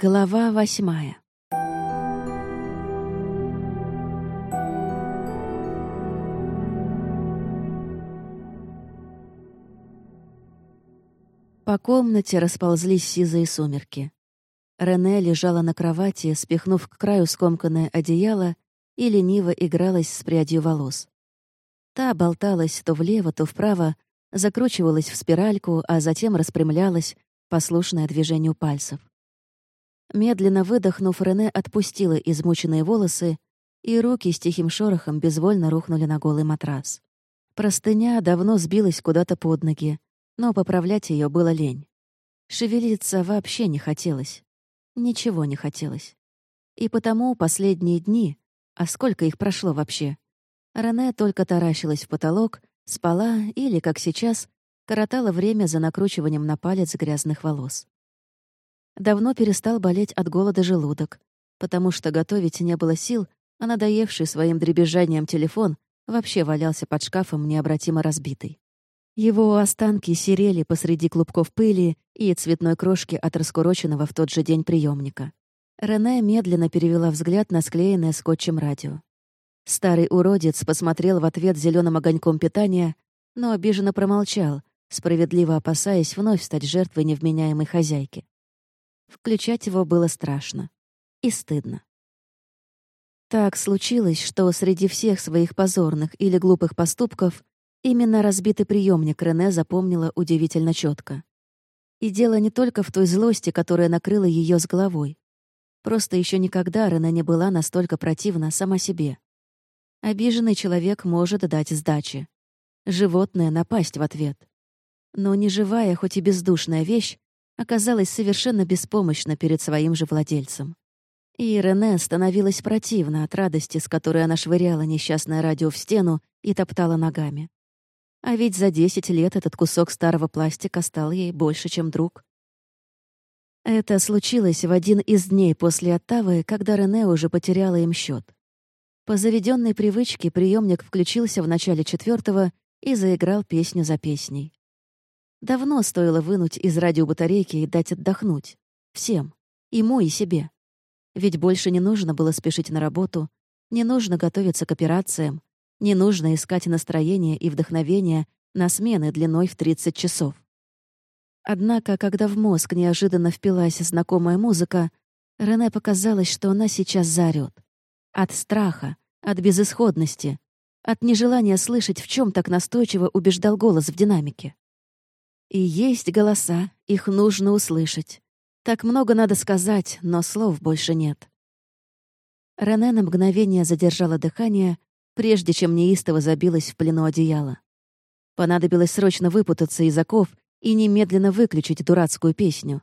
Глава восьмая По комнате расползлись сизые сумерки. Рене лежала на кровати, спихнув к краю скомканное одеяло и лениво игралась с прядью волос. Та болталась то влево, то вправо, закручивалась в спиральку, а затем распрямлялась, послушная движению пальцев. Медленно выдохнув, Рене отпустила измученные волосы, и руки с тихим шорохом безвольно рухнули на голый матрас. Простыня давно сбилась куда-то под ноги, но поправлять ее было лень. Шевелиться вообще не хотелось. Ничего не хотелось. И потому последние дни, а сколько их прошло вообще, Рене только таращилась в потолок, спала или, как сейчас, коротала время за накручиванием на палец грязных волос. Давно перестал болеть от голода желудок, потому что готовить не было сил, а надоевший своим дребезжанием телефон вообще валялся под шкафом необратимо разбитый. Его останки серели посреди клубков пыли и цветной крошки от раскуроченного в тот же день приемника. Рене медленно перевела взгляд на склеенное скотчем радио. Старый уродец посмотрел в ответ зеленым огоньком питания, но обиженно промолчал, справедливо опасаясь вновь стать жертвой невменяемой хозяйки. Включать его было страшно и стыдно. Так случилось, что среди всех своих позорных или глупых поступков именно разбитый приемник Рене запомнила удивительно четко. И дело не только в той злости, которая накрыла ее с головой. Просто еще никогда Рене не была настолько противна сама себе. Обиженный человек может дать сдачи. Животное напасть в ответ. Но неживая, хоть и бездушная вещь оказалась совершенно беспомощна перед своим же владельцем. И Рене становилась противно от радости, с которой она швыряла несчастное радио в стену и топтала ногами. А ведь за десять лет этот кусок старого пластика стал ей больше, чем друг. Это случилось в один из дней после Оттавы, когда Рене уже потеряла им счет. По заведенной привычке приемник включился в начале четвертого и заиграл песню за песней. Давно стоило вынуть из радиобатарейки и дать отдохнуть. Всем. Ему и себе. Ведь больше не нужно было спешить на работу, не нужно готовиться к операциям, не нужно искать настроение и вдохновение на смены длиной в 30 часов. Однако, когда в мозг неожиданно впилась знакомая музыка, Рене показалось, что она сейчас заорёт. От страха, от безысходности, от нежелания слышать, в чем так настойчиво убеждал голос в динамике. И есть голоса, их нужно услышать. Так много надо сказать, но слов больше нет. Рене на мгновение задержала дыхание, прежде чем неистово забилась в плену одеяла. Понадобилось срочно выпутаться из оков и немедленно выключить дурацкую песню.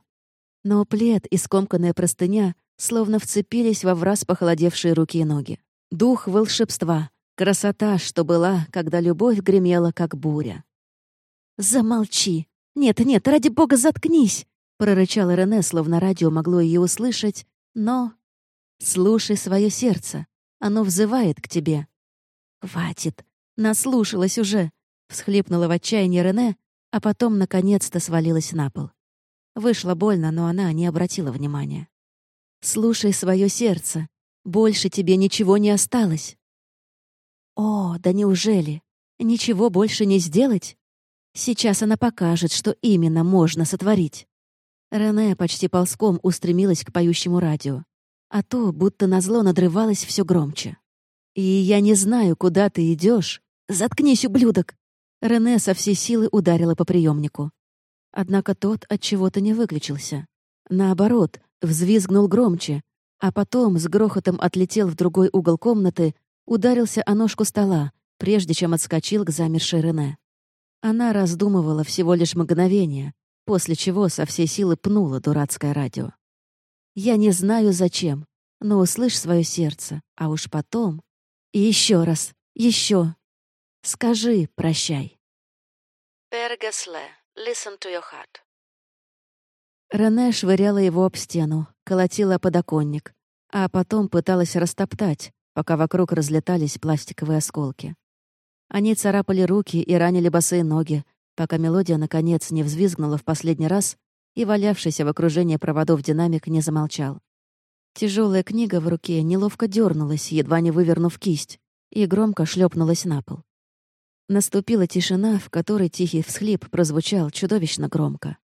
Но плед и скомканная простыня словно вцепились во враз похолодевшие руки и ноги. Дух волшебства, красота, что была, когда любовь гремела, как буря. «Замолчи!» «Нет, нет, ради бога, заткнись!» — прорычала Рене, словно радио могло ее услышать, но... «Слушай свое сердце, оно взывает к тебе». «Хватит, наслушалась уже!» — всхлипнула в отчаянии Рене, а потом, наконец-то, свалилась на пол. Вышло больно, но она не обратила внимания. «Слушай свое сердце, больше тебе ничего не осталось». «О, да неужели? Ничего больше не сделать?» Сейчас она покажет, что именно можно сотворить. Рене почти ползком устремилась к поющему радио. А то, будто назло, надрывалось все громче. «И я не знаю, куда ты идешь. Заткнись, ублюдок!» Рене со всей силы ударила по приемнику. Однако тот от чего-то не выключился. Наоборот, взвизгнул громче, а потом с грохотом отлетел в другой угол комнаты, ударился о ножку стола, прежде чем отскочил к замершей Рене. Она раздумывала всего лишь мгновение, после чего со всей силы пнула дурацкое радио. «Я не знаю, зачем, но услышь свое сердце, а уж потом... И еще раз, еще. Скажи «прощай». Пергасле, listen to your heart. Рене швыряла его об стену, колотила подоконник, а потом пыталась растоптать, пока вокруг разлетались пластиковые осколки. Они царапали руки и ранили босые ноги, пока мелодия, наконец, не взвизгнула в последний раз и валявшийся в окружении проводов динамик не замолчал. Тяжелая книга в руке неловко дернулась, едва не вывернув кисть, и громко шлепнулась на пол. Наступила тишина, в которой тихий всхлип прозвучал чудовищно громко.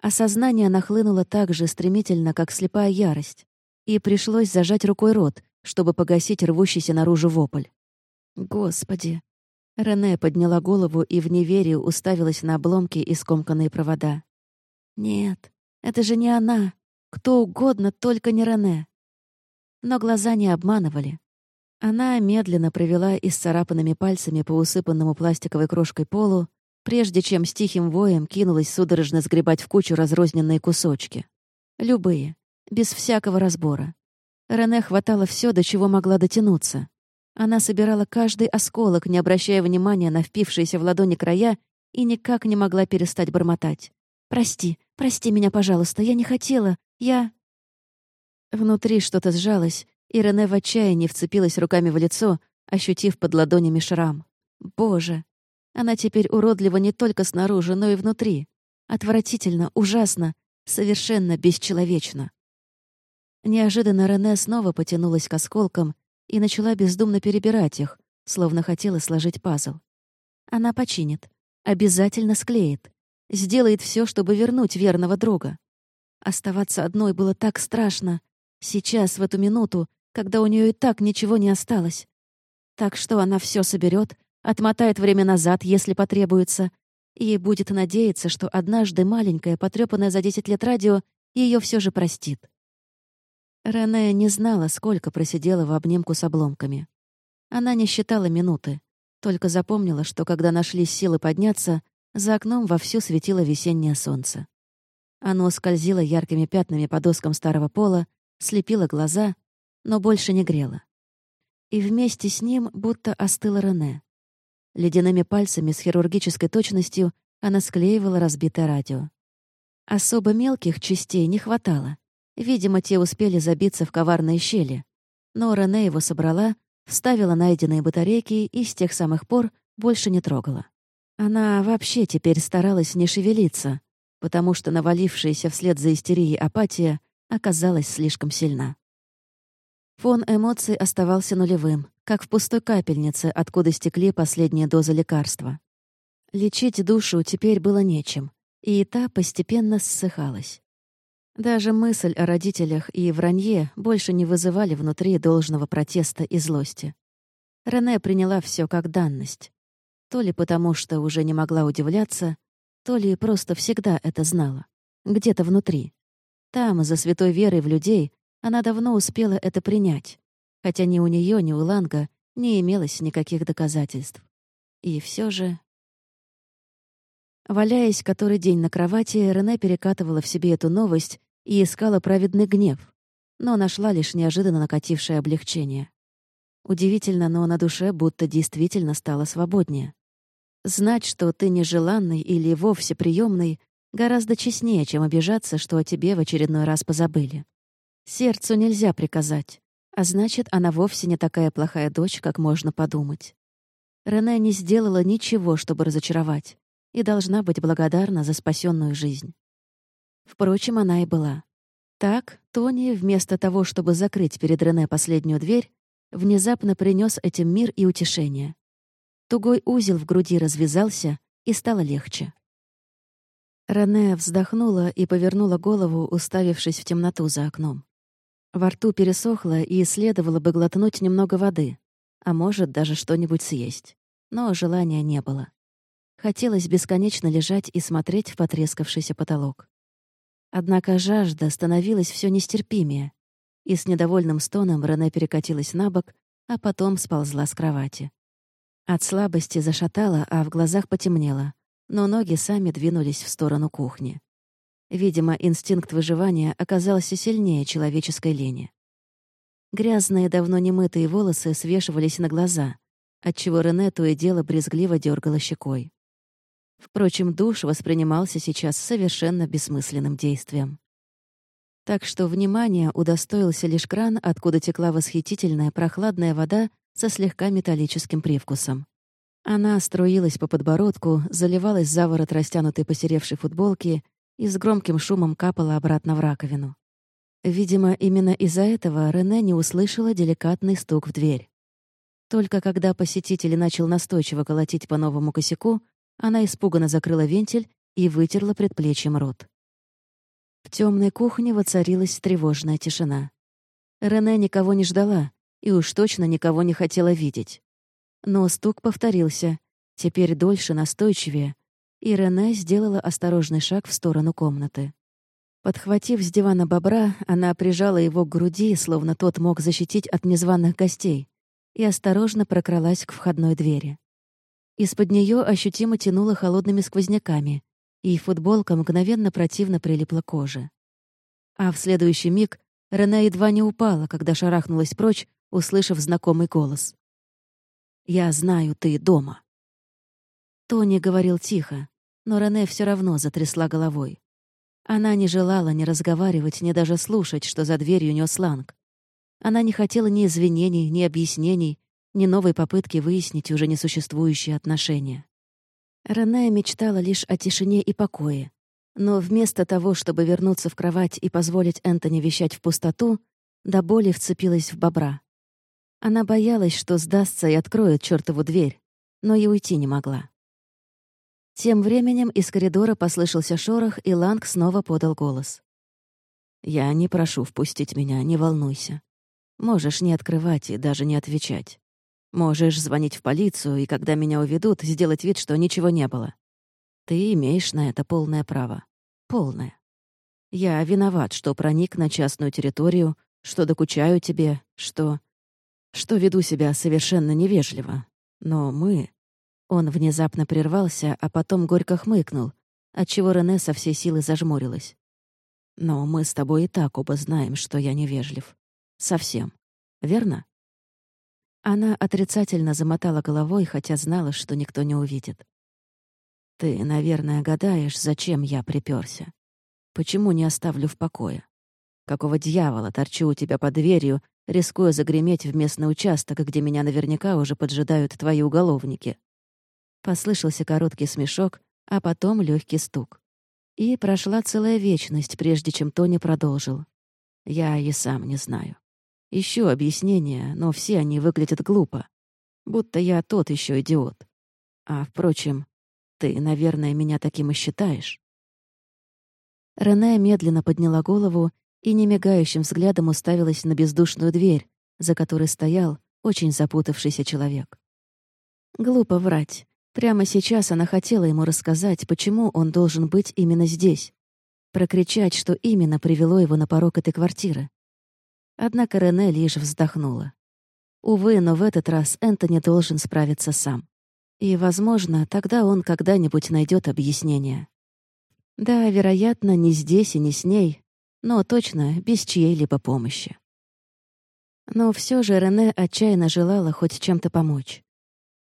Осознание нахлынуло так же стремительно, как слепая ярость, и пришлось зажать рукой рот, чтобы погасить рвущийся наружу вопль. «Господи!» Рене подняла голову и в неверии уставилась на обломки и скомканные провода. «Нет, это же не она. Кто угодно, только не Рене». Но глаза не обманывали. Она медленно провела исцарапанными пальцами по усыпанному пластиковой крошкой полу, прежде чем с тихим воем кинулась судорожно сгребать в кучу разрозненные кусочки. Любые, без всякого разбора. Рене хватало все, до чего могла дотянуться. Она собирала каждый осколок, не обращая внимания на впившиеся в ладони края, и никак не могла перестать бормотать. «Прости, прости меня, пожалуйста, я не хотела, я...» Внутри что-то сжалось, и Рене в отчаянии вцепилась руками в лицо, ощутив под ладонями шрам. Боже! Она теперь уродлива не только снаружи, но и внутри. Отвратительно, ужасно, совершенно бесчеловечно. Неожиданно Рене снова потянулась к осколкам и начала бездумно перебирать их, словно хотела сложить пазл. Она починит, обязательно склеит, сделает все, чтобы вернуть верного друга. Оставаться одной было так страшно. Сейчас, в эту минуту, когда у нее и так ничего не осталось. Так что она все соберет, отмотает время назад, если потребуется, и будет надеяться, что однажды маленькое, потрепанное за 10 лет радио ее все же простит. Рене не знала, сколько просидела в обнимку с обломками. Она не считала минуты, только запомнила, что когда нашлись силы подняться, за окном вовсю светило весеннее солнце. Оно скользило яркими пятнами по доскам старого пола, слепило глаза но больше не грело. И вместе с ним будто остыла Рене. Ледяными пальцами с хирургической точностью она склеивала разбитое радио. Особо мелких частей не хватало. Видимо, те успели забиться в коварные щели. Но Рене его собрала, вставила найденные батарейки и с тех самых пор больше не трогала. Она вообще теперь старалась не шевелиться, потому что навалившаяся вслед за истерией апатия оказалась слишком сильна. Фон эмоций оставался нулевым, как в пустой капельнице, откуда стекли последние дозы лекарства. Лечить душу теперь было нечем, и та постепенно ссыхалась. Даже мысль о родителях и вранье больше не вызывали внутри должного протеста и злости. Рене приняла все как данность. То ли потому, что уже не могла удивляться, то ли просто всегда это знала. Где-то внутри. Там, за святой верой в людей, она давно успела это принять, хотя ни у нее, ни у Ланга не имелось никаких доказательств. И все же... Валяясь который день на кровати, Рене перекатывала в себе эту новость и искала праведный гнев, но нашла лишь неожиданно накатившее облегчение. Удивительно, но на душе будто действительно стало свободнее. Знать, что ты нежеланный или вовсе приемный, гораздо честнее, чем обижаться, что о тебе в очередной раз позабыли. Сердцу нельзя приказать, а значит, она вовсе не такая плохая дочь, как можно подумать. Рене не сделала ничего, чтобы разочаровать, и должна быть благодарна за спасенную жизнь. Впрочем, она и была. Так, Тони, вместо того, чтобы закрыть перед Рене последнюю дверь, внезапно принес этим мир и утешение. Тугой узел в груди развязался, и стало легче. Рене вздохнула и повернула голову, уставившись в темноту за окном. Во рту пересохло, и следовало бы глотнуть немного воды, а может, даже что-нибудь съесть. Но желания не было. Хотелось бесконечно лежать и смотреть в потрескавшийся потолок. Однако жажда становилась все нестерпимее, и с недовольным стоном Рене перекатилась на бок, а потом сползла с кровати. От слабости зашатала, а в глазах потемнело, но ноги сами двинулись в сторону кухни. Видимо, инстинкт выживания оказался сильнее человеческой лени. Грязные, давно немытые волосы свешивались на глаза, отчего Рене то и дело брезгливо дергала щекой. Впрочем, душ воспринимался сейчас совершенно бессмысленным действием. Так что внимание удостоился лишь кран, откуда текла восхитительная прохладная вода со слегка металлическим привкусом. Она струилась по подбородку, заливалась за ворот растянутой посеревшей футболки и с громким шумом капала обратно в раковину. Видимо, именно из-за этого Рене не услышала деликатный стук в дверь. Только когда посетитель начал настойчиво колотить по новому косяку, она испуганно закрыла вентиль и вытерла предплечьем рот. В темной кухне воцарилась тревожная тишина. Рене никого не ждала и уж точно никого не хотела видеть. Но стук повторился, теперь дольше, настойчивее, и Рене сделала осторожный шаг в сторону комнаты. Подхватив с дивана бобра, она прижала его к груди, словно тот мог защитить от незваных гостей, и осторожно прокралась к входной двери. Из-под нее ощутимо тянуло холодными сквозняками, и футболка мгновенно противно прилипла к коже. А в следующий миг Рене едва не упала, когда шарахнулась прочь, услышав знакомый голос. «Я знаю, ты дома». Тони говорил тихо, но Рене все равно затрясла головой. Она не желала ни разговаривать, ни даже слушать, что за дверью нес Ланг. Она не хотела ни извинений, ни объяснений, ни новой попытки выяснить уже несуществующие отношения. Рене мечтала лишь о тишине и покое. Но вместо того, чтобы вернуться в кровать и позволить Энтони вещать в пустоту, до боли вцепилась в бобра. Она боялась, что сдастся и откроет чертову дверь, но и уйти не могла. Тем временем из коридора послышался шорох, и Ланг снова подал голос. «Я не прошу впустить меня, не волнуйся. Можешь не открывать и даже не отвечать. Можешь звонить в полицию, и когда меня уведут, сделать вид, что ничего не было. Ты имеешь на это полное право. Полное. Я виноват, что проник на частную территорию, что докучаю тебе, что... что веду себя совершенно невежливо. Но мы... Он внезапно прервался, а потом горько хмыкнул, отчего Рене со всей силы зажмурилась. «Но мы с тобой и так оба знаем, что я невежлив. Совсем. Верно?» Она отрицательно замотала головой, хотя знала, что никто не увидит. «Ты, наверное, гадаешь, зачем я припёрся. Почему не оставлю в покое? Какого дьявола торчу у тебя под дверью, рискуя загреметь в местный участок, где меня наверняка уже поджидают твои уголовники?» Послышался короткий смешок, а потом легкий стук. И прошла целая вечность, прежде чем Тони продолжил. Я и сам не знаю. Ищу объяснения, но все они выглядят глупо. Будто я тот еще идиот. А, впрочем, ты, наверное, меня таким и считаешь. Рене медленно подняла голову и немигающим взглядом уставилась на бездушную дверь, за которой стоял очень запутавшийся человек. Глупо врать. Прямо сейчас она хотела ему рассказать, почему он должен быть именно здесь. Прокричать, что именно привело его на порог этой квартиры. Однако Рене лишь вздохнула. Увы, но в этот раз Энтони должен справиться сам. И, возможно, тогда он когда-нибудь найдет объяснение. Да, вероятно, не здесь и не с ней, но точно без чьей-либо помощи. Но все же Рене отчаянно желала хоть чем-то помочь.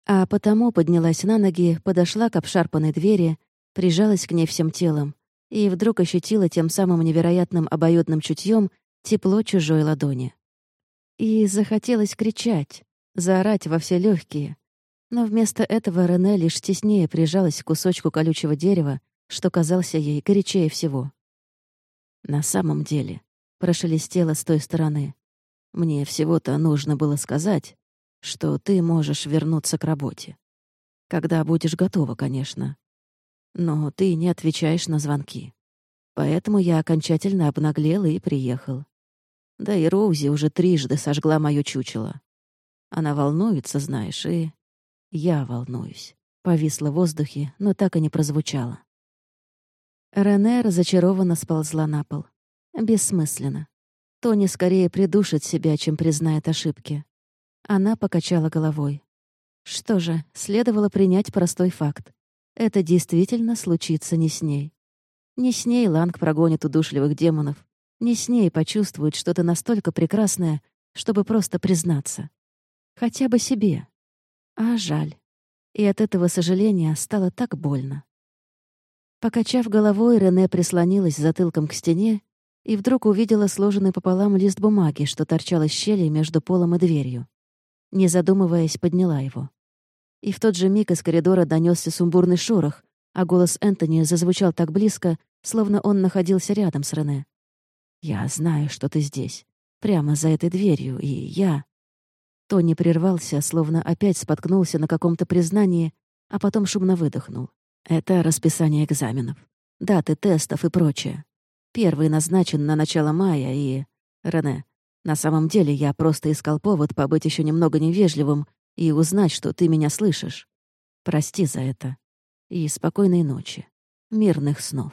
А потому поднялась на ноги, подошла к обшарпанной двери, прижалась к ней всем телом и вдруг ощутила тем самым невероятным обоюдным чутьем тепло чужой ладони. И захотелось кричать, заорать во все легкие, но вместо этого Рене лишь теснее прижалась к кусочку колючего дерева, что казался ей горячее всего. «На самом деле», — прошелестело с той стороны, — «мне всего-то нужно было сказать, что ты можешь вернуться к работе. Когда будешь готова, конечно. Но ты не отвечаешь на звонки. Поэтому я окончательно обнаглел и приехал. Да и Роузи уже трижды сожгла моё чучело. Она волнуется, знаешь, и... Я волнуюсь. Повисла в воздухе, но так и не прозвучало. Рене разочарованно сползла на пол. Бессмысленно. Тони скорее придушит себя, чем признает ошибки. Она покачала головой. Что же, следовало принять простой факт. Это действительно случится не с ней. Не с ней Ланг прогонит удушливых демонов. Не с ней почувствует что-то настолько прекрасное, чтобы просто признаться. Хотя бы себе. А жаль. И от этого сожаления стало так больно. Покачав головой, Рене прислонилась затылком к стене и вдруг увидела сложенный пополам лист бумаги, что торчал из щели между полом и дверью. Не задумываясь, подняла его. И в тот же миг из коридора донесся сумбурный шорох, а голос Энтони зазвучал так близко, словно он находился рядом с Рене. «Я знаю, что ты здесь, прямо за этой дверью, и я...» Тони прервался, словно опять споткнулся на каком-то признании, а потом шумно выдохнул. «Это расписание экзаменов, даты тестов и прочее. Первый назначен на начало мая, и... Рене, на самом деле я просто искал повод побыть еще немного невежливым и узнать, что ты меня слышишь. Прости за это. И спокойной ночи. Мирных снов.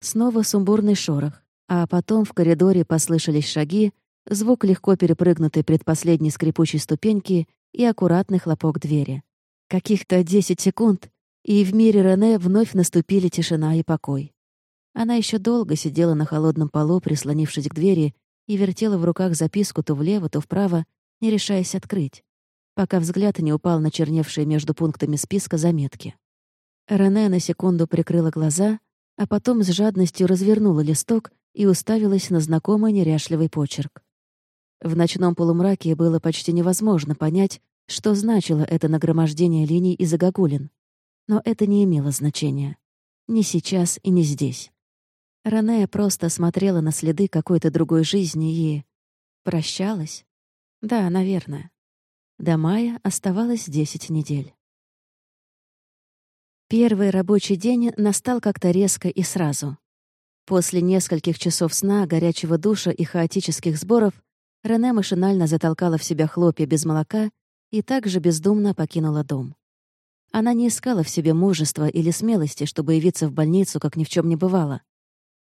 Снова сумбурный шорох, а потом в коридоре послышались шаги, звук легко перепрыгнутой предпоследней скрипучей ступеньки и аккуратный хлопок двери. Каких-то десять секунд, и в мире Рене вновь наступили тишина и покой. Она еще долго сидела на холодном полу, прислонившись к двери, и вертела в руках записку то влево, то вправо, не решаясь открыть, пока взгляд не упал на черневшие между пунктами списка заметки. Рене на секунду прикрыла глаза, а потом с жадностью развернула листок и уставилась на знакомый неряшливый почерк. В ночном полумраке было почти невозможно понять, что значило это нагромождение линий и загогулин. Но это не имело значения. Ни сейчас и не здесь. Рене просто смотрела на следы какой-то другой жизни и... Прощалась? Да, наверное. До мая оставалось десять недель. Первый рабочий день настал как-то резко и сразу. После нескольких часов сна, горячего душа и хаотических сборов Рене машинально затолкала в себя хлопья без молока и также бездумно покинула дом. Она не искала в себе мужества или смелости, чтобы явиться в больницу, как ни в чем не бывало.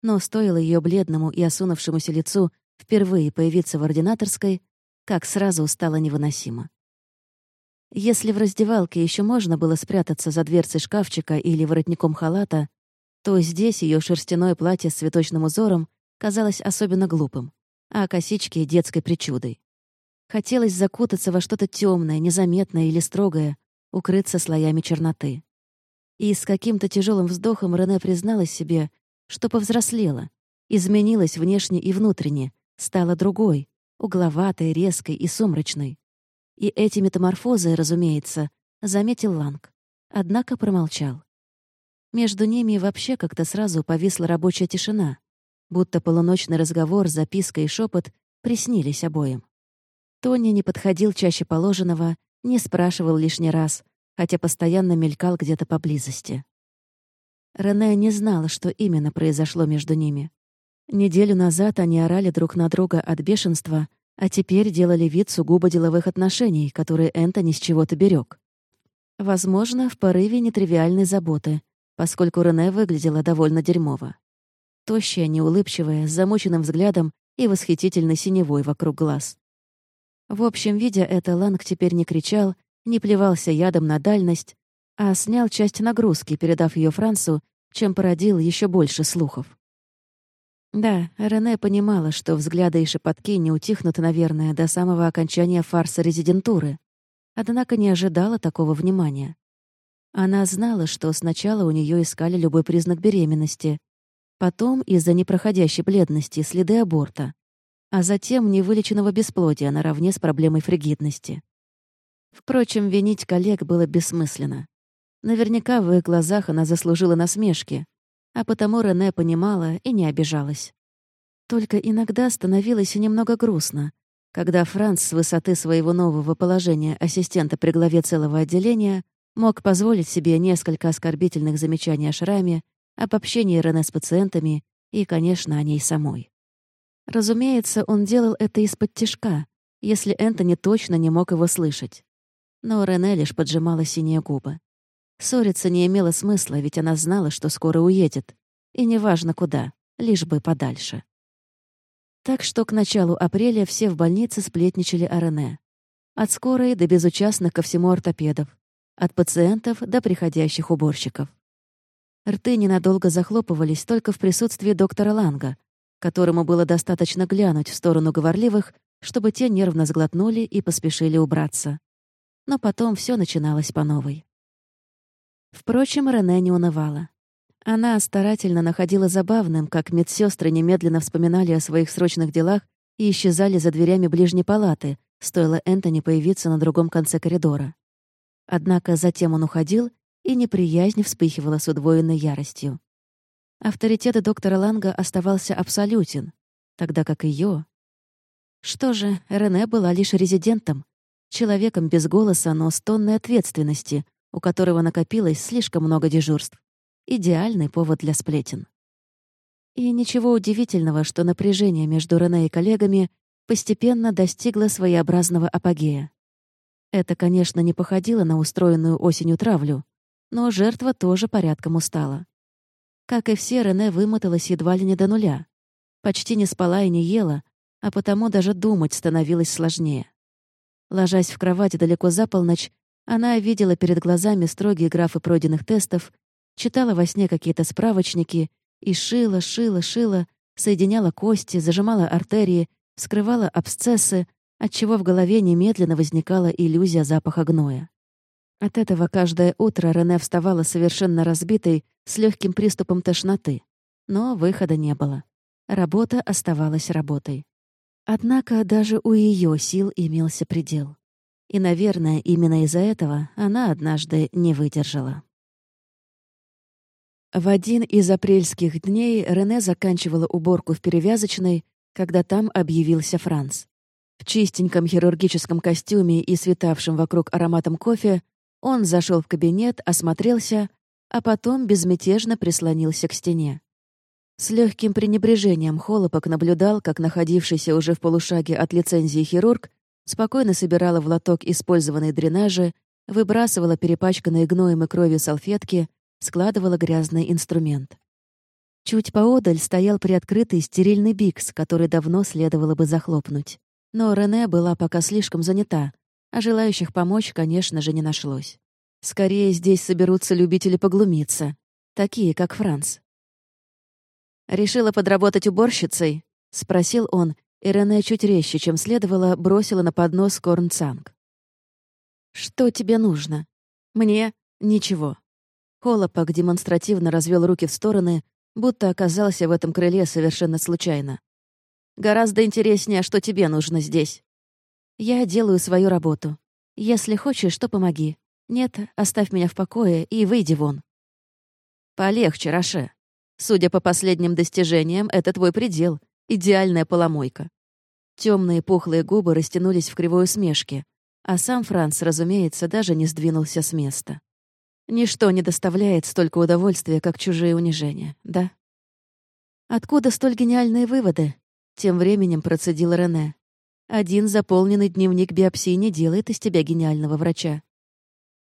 Но стоило ее бледному и осунувшемуся лицу впервые появиться в ординаторской, как сразу стало невыносимо. Если в раздевалке еще можно было спрятаться за дверцей шкафчика или воротником халата, то здесь ее шерстяное платье с цветочным узором казалось особенно глупым, а косички — детской причудой. Хотелось закутаться во что-то темное, незаметное или строгое, укрыться слоями черноты. И с каким-то тяжелым вздохом Рене призналась себе, что повзрослела, изменилась внешне и внутренне, стала другой, угловатой, резкой и сумрачной. И эти метаморфозы, разумеется, заметил Ланг. Однако промолчал. Между ними вообще как-то сразу повисла рабочая тишина, будто полуночный разговор, записка и шепот приснились обоим. Тони не подходил чаще положенного, не спрашивал лишний раз, хотя постоянно мелькал где-то поблизости. Рене не знала, что именно произошло между ними. Неделю назад они орали друг на друга от бешенства, а теперь делали вид сугубо деловых отношений, которые Энтони с чего-то берег. Возможно, в порыве нетривиальной заботы, поскольку Рене выглядела довольно дерьмово. Тощая, неулыбчивая, с замученным взглядом и восхитительной синевой вокруг глаз. В общем, видя это, Ланг теперь не кричал, не плевался ядом на дальность, а снял часть нагрузки, передав ее Францу, чем породил еще больше слухов. Да, Рене понимала, что взгляды и шепотки не утихнут, наверное, до самого окончания фарса резидентуры. Однако не ожидала такого внимания. Она знала, что сначала у нее искали любой признак беременности, потом из-за непроходящей бледности следы аборта, а затем невылеченного бесплодия наравне с проблемой фригидности. Впрочем, винить коллег было бессмысленно. Наверняка в их глазах она заслужила насмешки, а потому Рене понимала и не обижалась. Только иногда становилось немного грустно, когда Франц с высоты своего нового положения ассистента при главе целого отделения мог позволить себе несколько оскорбительных замечаний о шраме, об общении Рене с пациентами и, конечно, о ней самой. Разумеется, он делал это из-под тишка, если Энтони точно не мог его слышать. Но Рене лишь поджимала синие губы. Ссориться не имело смысла, ведь она знала, что скоро уедет. И неважно куда, лишь бы подальше. Так что к началу апреля все в больнице сплетничали о Рене. От скорой до безучастных ко всему ортопедов. От пациентов до приходящих уборщиков. Рты ненадолго захлопывались только в присутствии доктора Ланга, которому было достаточно глянуть в сторону говорливых, чтобы те нервно сглотнули и поспешили убраться. Но потом все начиналось по новой. Впрочем, Рене не унывала. Она старательно находила забавным, как медсестры немедленно вспоминали о своих срочных делах и исчезали за дверями ближней палаты, стоило Энтони появиться на другом конце коридора. Однако затем он уходил, и неприязнь вспыхивала с удвоенной яростью. Авторитет доктора Ланга оставался абсолютен, тогда как ее... Что же, Рене была лишь резидентом, человеком без голоса, но с тонной ответственности, у которого накопилось слишком много дежурств. Идеальный повод для сплетен. И ничего удивительного, что напряжение между Рене и коллегами постепенно достигло своеобразного апогея. Это, конечно, не походило на устроенную осенью травлю, но жертва тоже порядком устала. Как и все, Рене вымоталась едва ли не до нуля. Почти не спала и не ела, а потому даже думать становилось сложнее. Ложась в кровать далеко за полночь, она видела перед глазами строгие графы пройденных тестов, читала во сне какие-то справочники и шила, шила, шила, соединяла кости, зажимала артерии, вскрывала абсцессы, отчего в голове немедленно возникала иллюзия запаха гноя. От этого каждое утро Рене вставала совершенно разбитой, с легким приступом тошноты. Но выхода не было. Работа оставалась работой. Однако даже у ее сил имелся предел. И, наверное, именно из-за этого она однажды не выдержала. В один из апрельских дней Рене заканчивала уборку в перевязочной, когда там объявился Франц. В чистеньком хирургическом костюме и светавшем вокруг ароматом кофе он зашел в кабинет, осмотрелся, а потом безмятежно прислонился к стене. С легким пренебрежением Холопок наблюдал, как находившийся уже в полушаге от лицензии хирург спокойно собирала в лоток использованные дренажи, выбрасывала перепачканные гноем и кровью салфетки, складывала грязный инструмент. Чуть поодаль стоял приоткрытый стерильный бикс, который давно следовало бы захлопнуть. Но Рене была пока слишком занята, а желающих помочь, конечно же, не нашлось. Скорее здесь соберутся любители поглумиться, такие, как Франц. «Решила подработать уборщицей?» — спросил он, и Рене чуть резче, чем следовало, бросила на поднос корнцанг. «Что тебе нужно?» «Мне ничего». Холопок демонстративно развел руки в стороны, будто оказался в этом крыле совершенно случайно. «Гораздо интереснее, что тебе нужно здесь». «Я делаю свою работу. Если хочешь, то помоги. Нет, оставь меня в покое и выйди вон». «Полегче, Роше. Судя по последним достижениям, это твой предел. Идеальная поломойка. Темные пухлые губы растянулись в кривой усмешке, а сам Франц, разумеется, даже не сдвинулся с места. Ничто не доставляет столько удовольствия, как чужие унижения, да? Откуда столь гениальные выводы? Тем временем процедил Рене. Один заполненный дневник биопсии не делает из тебя гениального врача.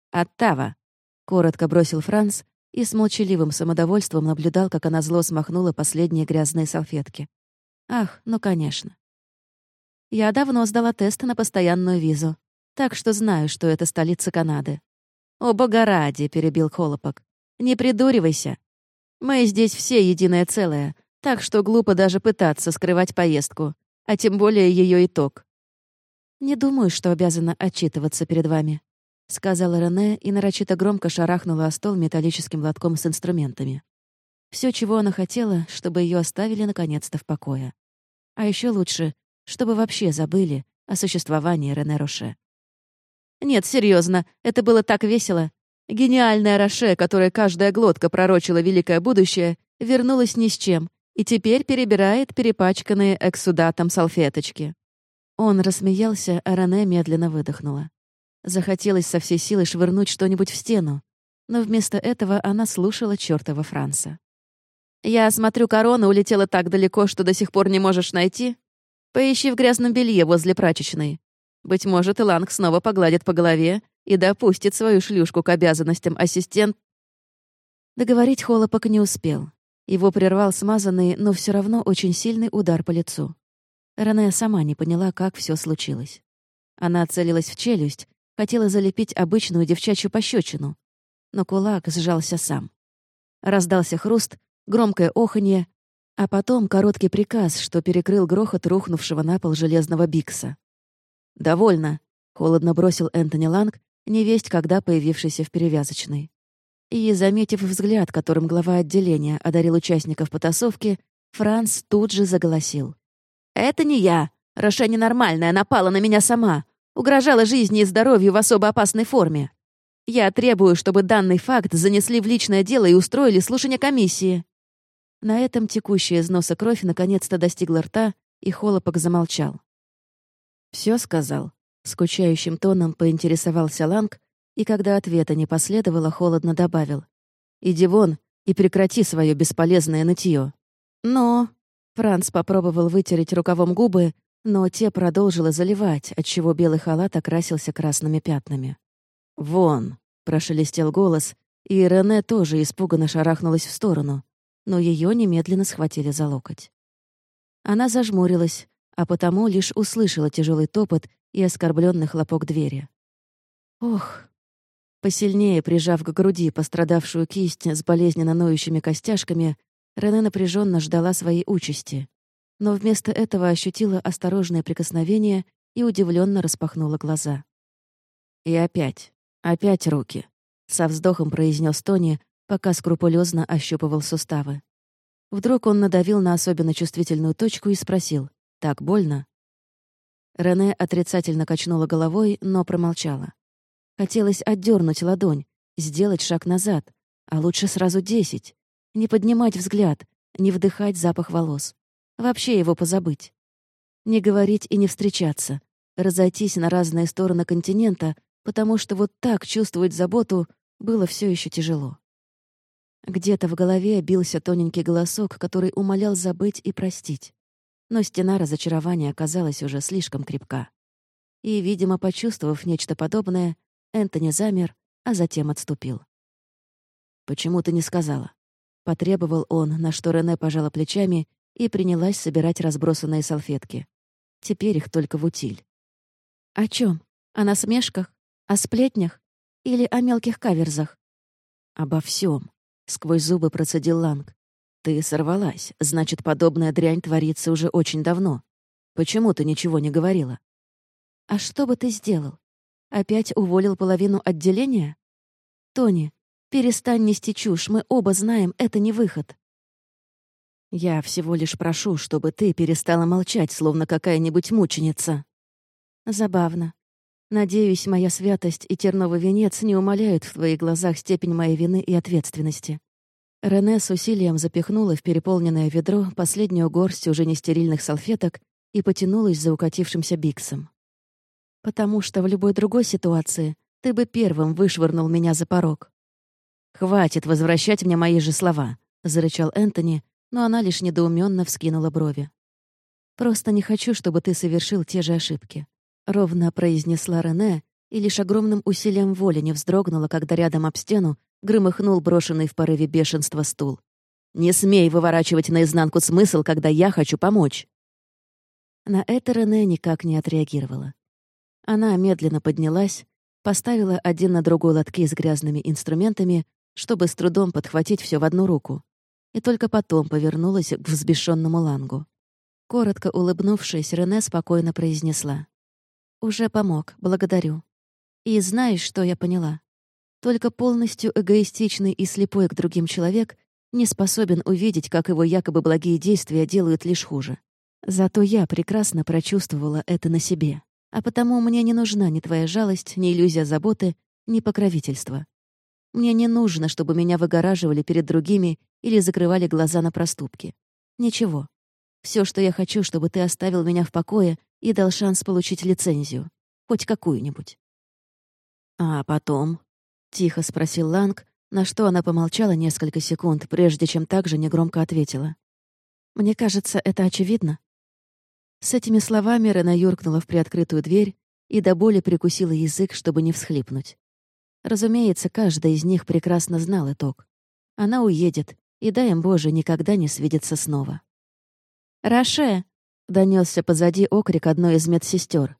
«Оттава», — коротко бросил Франц, и с молчаливым самодовольством наблюдал, как она зло смахнула последние грязные салфетки. Ах, ну конечно. Я давно сдала тест на постоянную визу, так что знаю, что это столица Канады. «О, бога ради!» — перебил Холопок. «Не придуривайся. Мы здесь все единое целое, так что глупо даже пытаться скрывать поездку, а тем более ее итог. Не думаю, что обязана отчитываться перед вами. — сказала Рене и нарочито громко шарахнула о стол металлическим лотком с инструментами. Все, чего она хотела, чтобы ее оставили наконец-то в покое. А еще лучше, чтобы вообще забыли о существовании Рене Роше. Нет, серьезно, это было так весело. Гениальная Роше, которая каждая глотка пророчила великое будущее, вернулась ни с чем и теперь перебирает перепачканные эксудатом салфеточки. Он рассмеялся, а Рене медленно выдохнула. Захотелось со всей силы швырнуть что-нибудь в стену, но вместо этого она слушала чёртова Франца. «Я смотрю, корона улетела так далеко, что до сих пор не можешь найти. Поищи в грязном белье возле прачечной. Быть может, Иланг снова погладит по голове и допустит свою шлюшку к обязанностям ассистент...» Договорить Холопок не успел. Его прервал смазанный, но все равно очень сильный удар по лицу. Рене сама не поняла, как все случилось. Она целилась в челюсть, Хотела залепить обычную девчачью пощечину, но кулак сжался сам. Раздался хруст, громкое оханье, а потом короткий приказ, что перекрыл грохот рухнувшего на пол железного бикса. «Довольно», — холодно бросил Энтони Ланг, невесть, когда появившийся в перевязочной. И, заметив взгляд, которым глава отделения одарил участников потасовки, Франц тут же заголосил. «Это не я! Роша ненормальная напала на меня сама! угрожала жизни и здоровью в особо опасной форме. Я требую, чтобы данный факт занесли в личное дело и устроили слушание комиссии». На этом текущая из носа кровь наконец-то достигла рта, и Холопок замолчал. Все сказал?» — скучающим тоном поинтересовался Ланг, и когда ответа не последовало, холодно добавил. «Иди вон и прекрати свое бесполезное нытье». «Но...» — Франц попробовал вытереть рукавом губы, но те продолжила заливать, отчего белый халат окрасился красными пятнами. «Вон!» — прошелестел голос, и Рене тоже испуганно шарахнулась в сторону, но ее немедленно схватили за локоть. Она зажмурилась, а потому лишь услышала тяжелый топот и оскорбленный хлопок двери. Ох! Посильнее прижав к груди пострадавшую кисть с болезненно ноющими костяшками, Рене напряженно ждала своей участи но вместо этого ощутила осторожное прикосновение и удивленно распахнула глаза. «И опять, опять руки», — со вздохом произнес Тони, пока скрупулезно ощупывал суставы. Вдруг он надавил на особенно чувствительную точку и спросил «Так больно?». Рене отрицательно качнула головой, но промолчала. Хотелось отдернуть ладонь, сделать шаг назад, а лучше сразу десять, не поднимать взгляд, не вдыхать запах волос. Вообще его позабыть. Не говорить и не встречаться. Разойтись на разные стороны континента, потому что вот так чувствовать заботу было все еще тяжело. Где-то в голове бился тоненький голосок, который умолял забыть и простить. Но стена разочарования оказалась уже слишком крепка. И, видимо, почувствовав нечто подобное, Энтони замер, а затем отступил. «Почему ты не сказала?» Потребовал он, на что Рене пожала плечами и принялась собирать разбросанные салфетки. Теперь их только в утиль. «О чем? О насмешках? О сплетнях? Или о мелких каверзах?» «Обо всем, сквозь зубы процедил Ланг. «Ты сорвалась, значит, подобная дрянь творится уже очень давно. Почему ты ничего не говорила?» «А что бы ты сделал? Опять уволил половину отделения? Тони, перестань нести чушь, мы оба знаем, это не выход». Я всего лишь прошу, чтобы ты перестала молчать, словно какая-нибудь мученица. Забавно. Надеюсь, моя святость и терновый венец не умаляют в твоих глазах степень моей вины и ответственности. Рене с усилием запихнула в переполненное ведро последнюю горсть уже нестерильных салфеток и потянулась за укатившимся биксом. «Потому что в любой другой ситуации ты бы первым вышвырнул меня за порог». «Хватит возвращать мне мои же слова», — зарычал Энтони, но она лишь недоуменно вскинула брови. «Просто не хочу, чтобы ты совершил те же ошибки», — ровно произнесла Рене, и лишь огромным усилием воли не вздрогнула, когда рядом об стену громыхнул брошенный в порыве бешенства стул. «Не смей выворачивать наизнанку смысл, когда я хочу помочь!» На это Рене никак не отреагировала. Она медленно поднялась, поставила один на другой лотки с грязными инструментами, чтобы с трудом подхватить все в одну руку, и только потом повернулась к взбешенному Лангу. Коротко улыбнувшись, Рене спокойно произнесла. «Уже помог, благодарю. И знаешь, что я поняла? Только полностью эгоистичный и слепой к другим человек не способен увидеть, как его якобы благие действия делают лишь хуже. Зато я прекрасно прочувствовала это на себе. А потому мне не нужна ни твоя жалость, ни иллюзия заботы, ни покровительства. Мне не нужно, чтобы меня выгораживали перед другими или закрывали глаза на проступки. Ничего. Все, что я хочу, чтобы ты оставил меня в покое и дал шанс получить лицензию. Хоть какую-нибудь. А потом? Тихо спросил Ланг, на что она помолчала несколько секунд, прежде чем также негромко ответила. «Мне кажется, это очевидно». С этими словами Рена юркнула в приоткрытую дверь и до боли прикусила язык, чтобы не всхлипнуть. Разумеется, каждый из них прекрасно знал итог. Она уедет, и, дай им Боже, никогда не свидится снова. «Роше!» — донесся позади окрик одной из медсестер.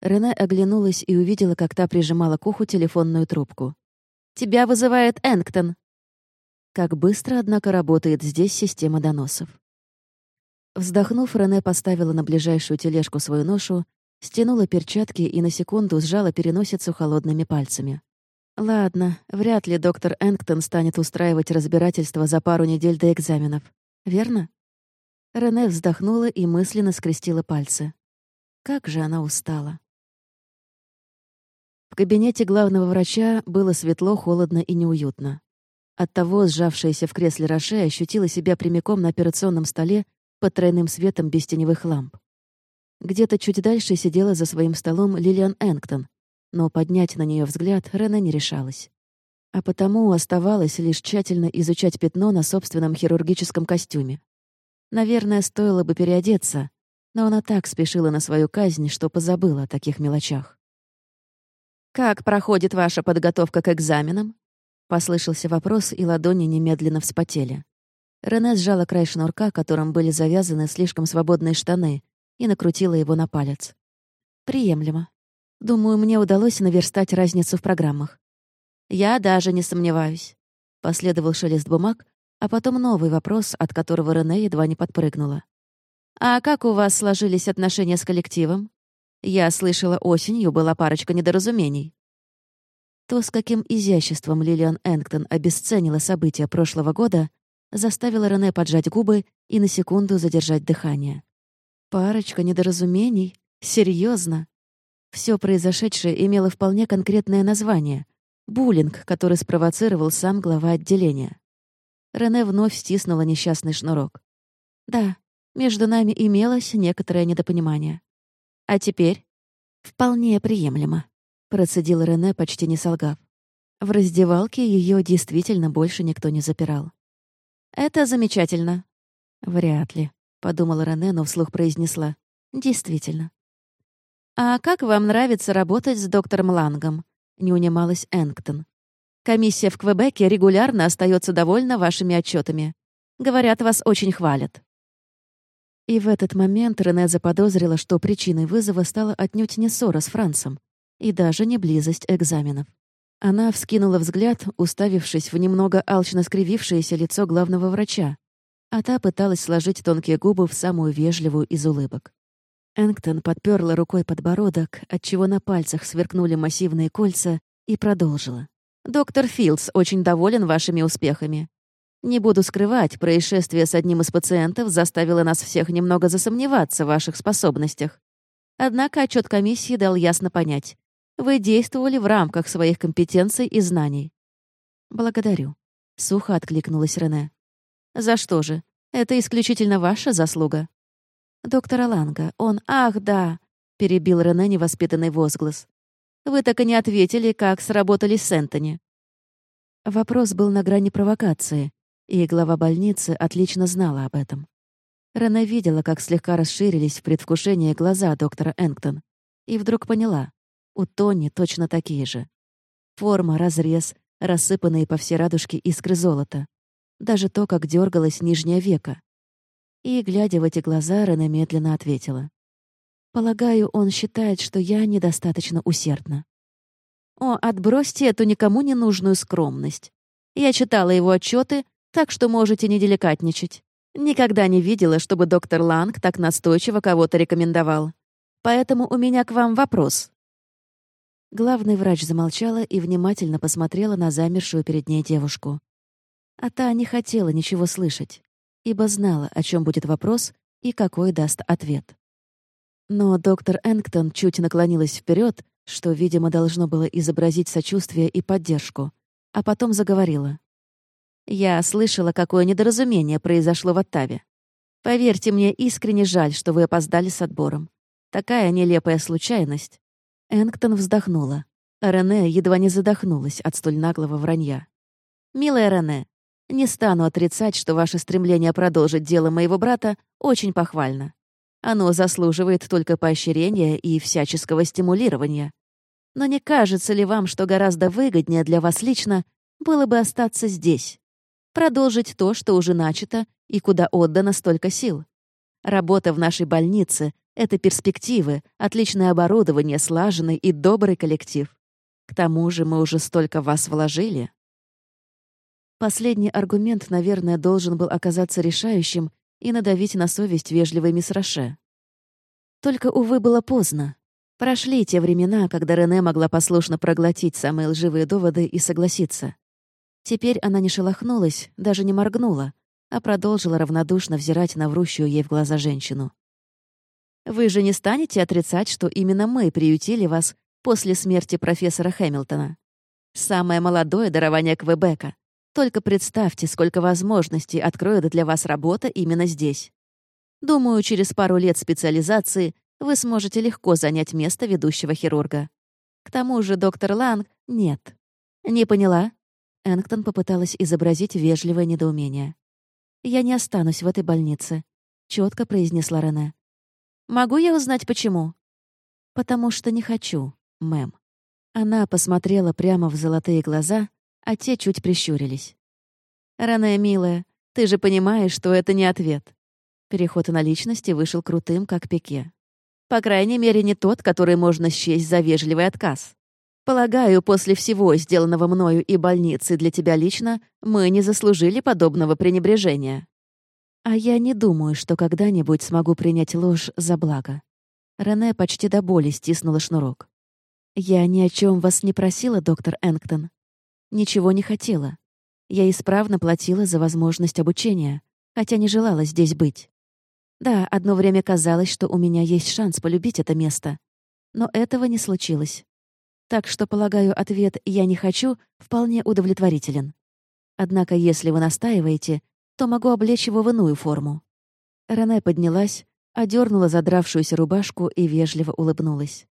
Рене оглянулась и увидела, как та прижимала к уху телефонную трубку. «Тебя вызывает Энктон!» Как быстро, однако, работает здесь система доносов. Вздохнув, Рене поставила на ближайшую тележку свою ношу, стянула перчатки и на секунду сжала переносицу холодными пальцами. Ладно, вряд ли доктор Энктон станет устраивать разбирательство за пару недель до экзаменов. Верно? Рене вздохнула и мысленно скрестила пальцы. Как же она устала. В кабинете главного врача было светло, холодно и неуютно. Оттого сжавшаяся в кресле Роше ощутила себя прямиком на операционном столе под тройным светом без теневых ламп. Где-то чуть дальше сидела за своим столом Лилиан Энктон, но поднять на нее взгляд Рене не решалась. А потому оставалось лишь тщательно изучать пятно на собственном хирургическом костюме. Наверное, стоило бы переодеться, но она так спешила на свою казнь, что позабыла о таких мелочах. «Как проходит ваша подготовка к экзаменам?» Послышался вопрос, и ладони немедленно вспотели. Рене сжала край шнурка, которым были завязаны слишком свободные штаны, и накрутила его на палец. «Приемлемо. Думаю, мне удалось наверстать разницу в программах. Я даже не сомневаюсь». Последовал шелест бумаг, а потом новый вопрос, от которого Рене едва не подпрыгнула. «А как у вас сложились отношения с коллективом? Я слышала, осенью была парочка недоразумений». То, с каким изяществом Лилиан Энктон обесценила события прошлого года, заставило Рене поджать губы и на секунду задержать дыхание. Парочка недоразумений? Серьезно? Все произошедшее имело вполне конкретное название — буллинг, который спровоцировал сам глава отделения. Рене вновь стиснула несчастный шнурок. Да, между нами имелось некоторое недопонимание. А теперь? Вполне приемлемо. Процедил Рене, почти не солгав. В раздевалке ее действительно больше никто не запирал. «Это замечательно». «Вряд ли», — подумала Рене, но вслух произнесла. «Действительно». «А как вам нравится работать с доктором Лангом?» — не унималась Энктон. «Комиссия в Квебеке регулярно остается довольна вашими отчетами. Говорят, вас очень хвалят». И в этот момент Рене заподозрила, что причиной вызова стала отнюдь не ссора с Францем, и даже не близость экзаменов. Она вскинула взгляд, уставившись в немного алчно скривившееся лицо главного врача, а та пыталась сложить тонкие губы в самую вежливую из улыбок. Энктон подперла рукой подбородок, отчего на пальцах сверкнули массивные кольца, и продолжила. «Доктор Филдс очень доволен вашими успехами. Не буду скрывать, происшествие с одним из пациентов заставило нас всех немного засомневаться в ваших способностях. Однако отчет комиссии дал ясно понять. Вы действовали в рамках своих компетенций и знаний. Благодарю. Сухо откликнулась Рене. За что же? Это исключительно ваша заслуга. Доктор Аланга, он... Ах, да! Перебил Рене невоспитанный возглас. Вы так и не ответили, как сработали с Энтони. Вопрос был на грани провокации, и глава больницы отлично знала об этом. Рене видела, как слегка расширились в предвкушении глаза доктора Энктон, и вдруг поняла. У Тони точно такие же. Форма, разрез, рассыпанные по всей радужке искры золота. Даже то, как дергалась нижняя века. И, глядя в эти глаза, Рене медленно ответила. «Полагаю, он считает, что я недостаточно усердна». «О, отбросьте эту никому не нужную скромность. Я читала его отчеты, так что можете не деликатничать. Никогда не видела, чтобы доктор Ланг так настойчиво кого-то рекомендовал. Поэтому у меня к вам вопрос. Главный врач замолчала и внимательно посмотрела на замершую перед ней девушку. А та не хотела ничего слышать, ибо знала, о чем будет вопрос и какой даст ответ. Но доктор Энктон чуть наклонилась вперед, что, видимо, должно было изобразить сочувствие и поддержку, а потом заговорила. «Я слышала, какое недоразумение произошло в Оттаве. Поверьте, мне искренне жаль, что вы опоздали с отбором. Такая нелепая случайность. Энктон вздохнула. Рене едва не задохнулась от столь наглого вранья. «Милая Рене, не стану отрицать, что ваше стремление продолжить дело моего брата очень похвально. Оно заслуживает только поощрения и всяческого стимулирования. Но не кажется ли вам, что гораздо выгоднее для вас лично было бы остаться здесь? Продолжить то, что уже начато и куда отдано столько сил? Работа в нашей больнице это перспективы, отличное оборудование, слаженный и добрый коллектив. К тому же мы уже столько вас вложили. Последний аргумент, наверное, должен был оказаться решающим и надавить на совесть вежливой мисс Роше. Только, увы, было поздно. Прошли те времена, когда Рене могла послушно проглотить самые лживые доводы и согласиться. Теперь она не шелохнулась, даже не моргнула, а продолжила равнодушно взирать на врущую ей в глаза женщину. Вы же не станете отрицать, что именно мы приютили вас после смерти профессора Хэмилтона. Самое молодое дарование Квебека. Только представьте, сколько возможностей откроет для вас работа именно здесь. Думаю, через пару лет специализации вы сможете легко занять место ведущего хирурга. К тому же доктор Ланг — нет. Не поняла? Энктон попыталась изобразить вежливое недоумение. «Я не останусь в этой больнице», — четко произнесла Рене. «Могу я узнать, почему?» «Потому что не хочу, мэм». Она посмотрела прямо в золотые глаза, а те чуть прищурились. «Рене, милая, ты же понимаешь, что это не ответ». Переход на личности вышел крутым, как пике. По крайней мере, не тот, который можно счесть за вежливый отказ. Полагаю, после всего сделанного мною и больницы для тебя лично, мы не заслужили подобного пренебрежения. А я не думаю, что когда-нибудь смогу принять ложь за благо. Рене почти до боли стиснула шнурок. Я ни о чем вас не просила, доктор Энктон. Ничего не хотела. Я исправно платила за возможность обучения, хотя не желала здесь быть. Да, одно время казалось, что у меня есть шанс полюбить это место. Но этого не случилось. Так что, полагаю, ответ «я не хочу» вполне удовлетворителен. Однако, если вы настаиваете, то могу облечь его в иную форму. Рене поднялась, одернула задравшуюся рубашку и вежливо улыбнулась.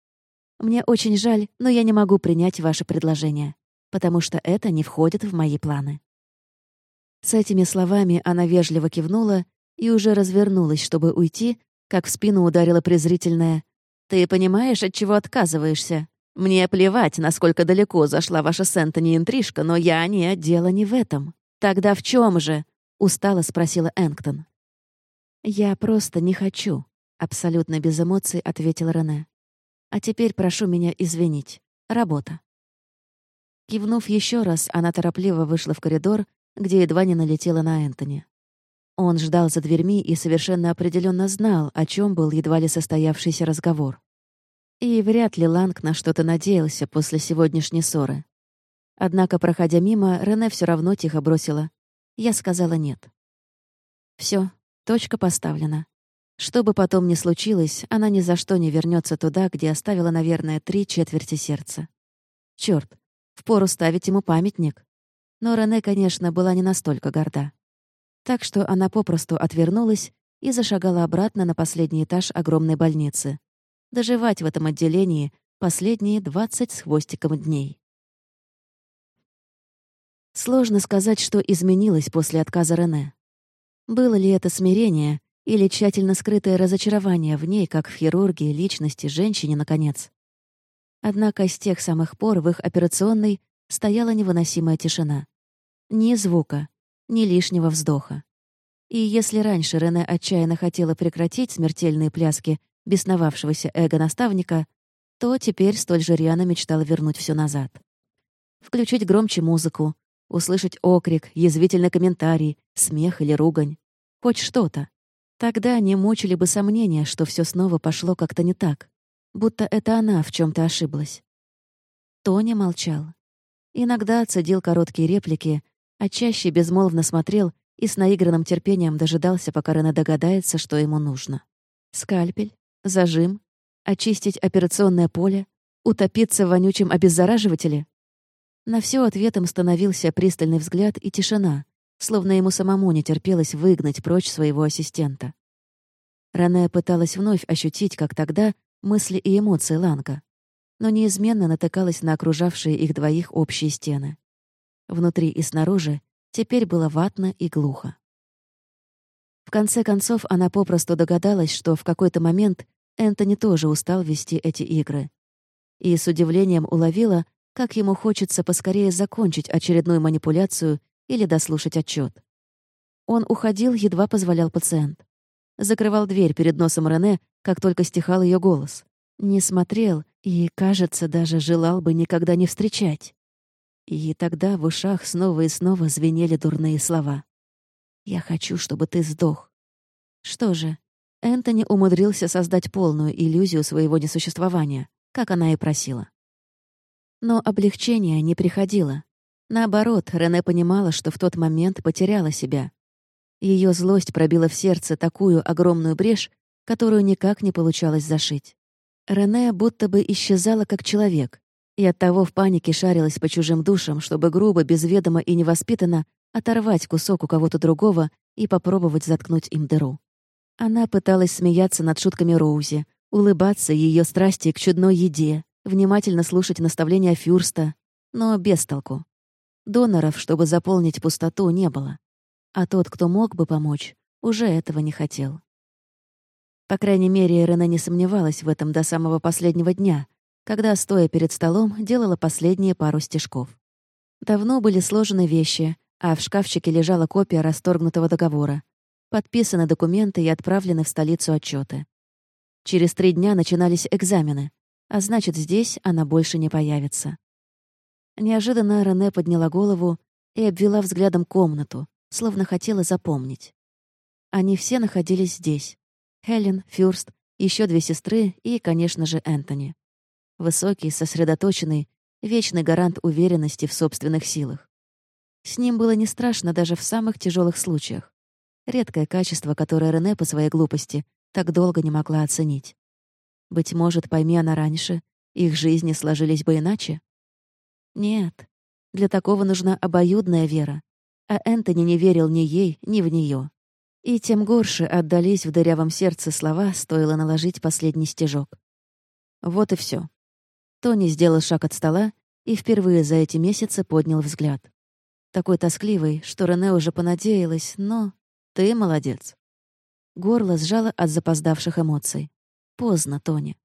«Мне очень жаль, но я не могу принять ваше предложение, потому что это не входит в мои планы». С этими словами она вежливо кивнула и уже развернулась, чтобы уйти, как в спину ударила презрительная «Ты понимаешь, от чего отказываешься? Мне плевать, насколько далеко зашла ваша с интрижка, но я не... Дело не в этом. Тогда в чем же?» — устало спросила Энктон. «Я просто не хочу», — абсолютно без эмоций ответил Рене. «А теперь прошу меня извинить. Работа». Кивнув еще раз, она торопливо вышла в коридор, где едва не налетела на Энтони. Он ждал за дверьми и совершенно определенно знал, о чем был едва ли состоявшийся разговор. И вряд ли Ланг на что-то надеялся после сегодняшней ссоры. Однако, проходя мимо, Рене все равно тихо бросила. Я сказала нет. Все, точка поставлена. Что бы потом ни случилось, она ни за что не вернется туда, где оставила, наверное, три четверти сердца. Черт, впору ставить ему памятник. Но Рене, конечно, была не настолько горда. Так что она попросту отвернулась и зашагала обратно на последний этаж огромной больницы. Доживать в этом отделении последние двадцать с хвостиком дней. Сложно сказать, что изменилось после отказа Рене. Было ли это смирение или тщательно скрытое разочарование в ней, как в хирургии, личности, женщине, наконец? Однако с тех самых пор в их операционной стояла невыносимая тишина. Ни звука, ни лишнего вздоха. И если раньше Рене отчаянно хотела прекратить смертельные пляски бесновавшегося эго-наставника, то теперь столь же рьяно мечтала вернуть все назад. Включить громче музыку, услышать окрик, язвительный комментарий, смех или ругань. Хоть что-то. Тогда не мучили бы сомнения, что все снова пошло как-то не так, будто это она в чем то ошиблась. Тоня молчал. Иногда цедил короткие реплики, а чаще безмолвно смотрел и с наигранным терпением дожидался, пока Рене догадается, что ему нужно. Скальпель, зажим, очистить операционное поле, утопиться в вонючем обеззараживателе? На все ответом становился пристальный взгляд и тишина, словно ему самому не терпелось выгнать прочь своего ассистента. Рене пыталась вновь ощутить, как тогда, мысли и эмоции Ланка, но неизменно натыкалась на окружавшие их двоих общие стены. Внутри и снаружи теперь было ватно и глухо. В конце концов, она попросту догадалась, что в какой-то момент Энтони тоже устал вести эти игры. И с удивлением уловила, как ему хочется поскорее закончить очередную манипуляцию или дослушать отчет. Он уходил, едва позволял пациент. Закрывал дверь перед носом Рене, как только стихал ее голос. Не смотрел и, кажется, даже желал бы никогда не встречать. И тогда в ушах снова и снова звенели дурные слова. «Я хочу, чтобы ты сдох». Что же, Энтони умудрился создать полную иллюзию своего несуществования, как она и просила. Но облегчение не приходило. Наоборот, Рене понимала, что в тот момент потеряла себя. Ее злость пробила в сердце такую огромную брешь, которую никак не получалось зашить. Рене будто бы исчезала как человек, И оттого в панике шарилась по чужим душам, чтобы грубо, безведомо и невоспитанно оторвать кусок у кого-то другого и попробовать заткнуть им дыру. Она пыталась смеяться над шутками Роузи, улыбаться ее страсти к чудной еде, внимательно слушать наставления Фюрста, но без толку. Доноров, чтобы заполнить пустоту, не было. А тот, кто мог бы помочь, уже этого не хотел. По крайней мере, Рене не сомневалась в этом до самого последнего дня, когда, стоя перед столом, делала последние пару стежков. Давно были сложены вещи, а в шкафчике лежала копия расторгнутого договора. Подписаны документы и отправлены в столицу отчеты. Через три дня начинались экзамены, а значит, здесь она больше не появится. Неожиданно Рене подняла голову и обвела взглядом комнату, словно хотела запомнить. Они все находились здесь. Хелен, Фюрст, еще две сестры и, конечно же, Энтони. Высокий, сосредоточенный, вечный гарант уверенности в собственных силах. С ним было не страшно даже в самых тяжелых случаях. Редкое качество, которое Рене по своей глупости так долго не могла оценить. Быть может, пойми она раньше, их жизни сложились бы иначе? Нет, для такого нужна обоюдная вера, а Энтони не верил ни ей, ни в нее. И тем горше отдались в дырявом сердце слова, стоило наложить последний стежок. Вот и все. Тони сделал шаг от стола и впервые за эти месяцы поднял взгляд. Такой тоскливый, что Рене уже понадеялась, но... Ты молодец. Горло сжало от запоздавших эмоций. Поздно, Тони.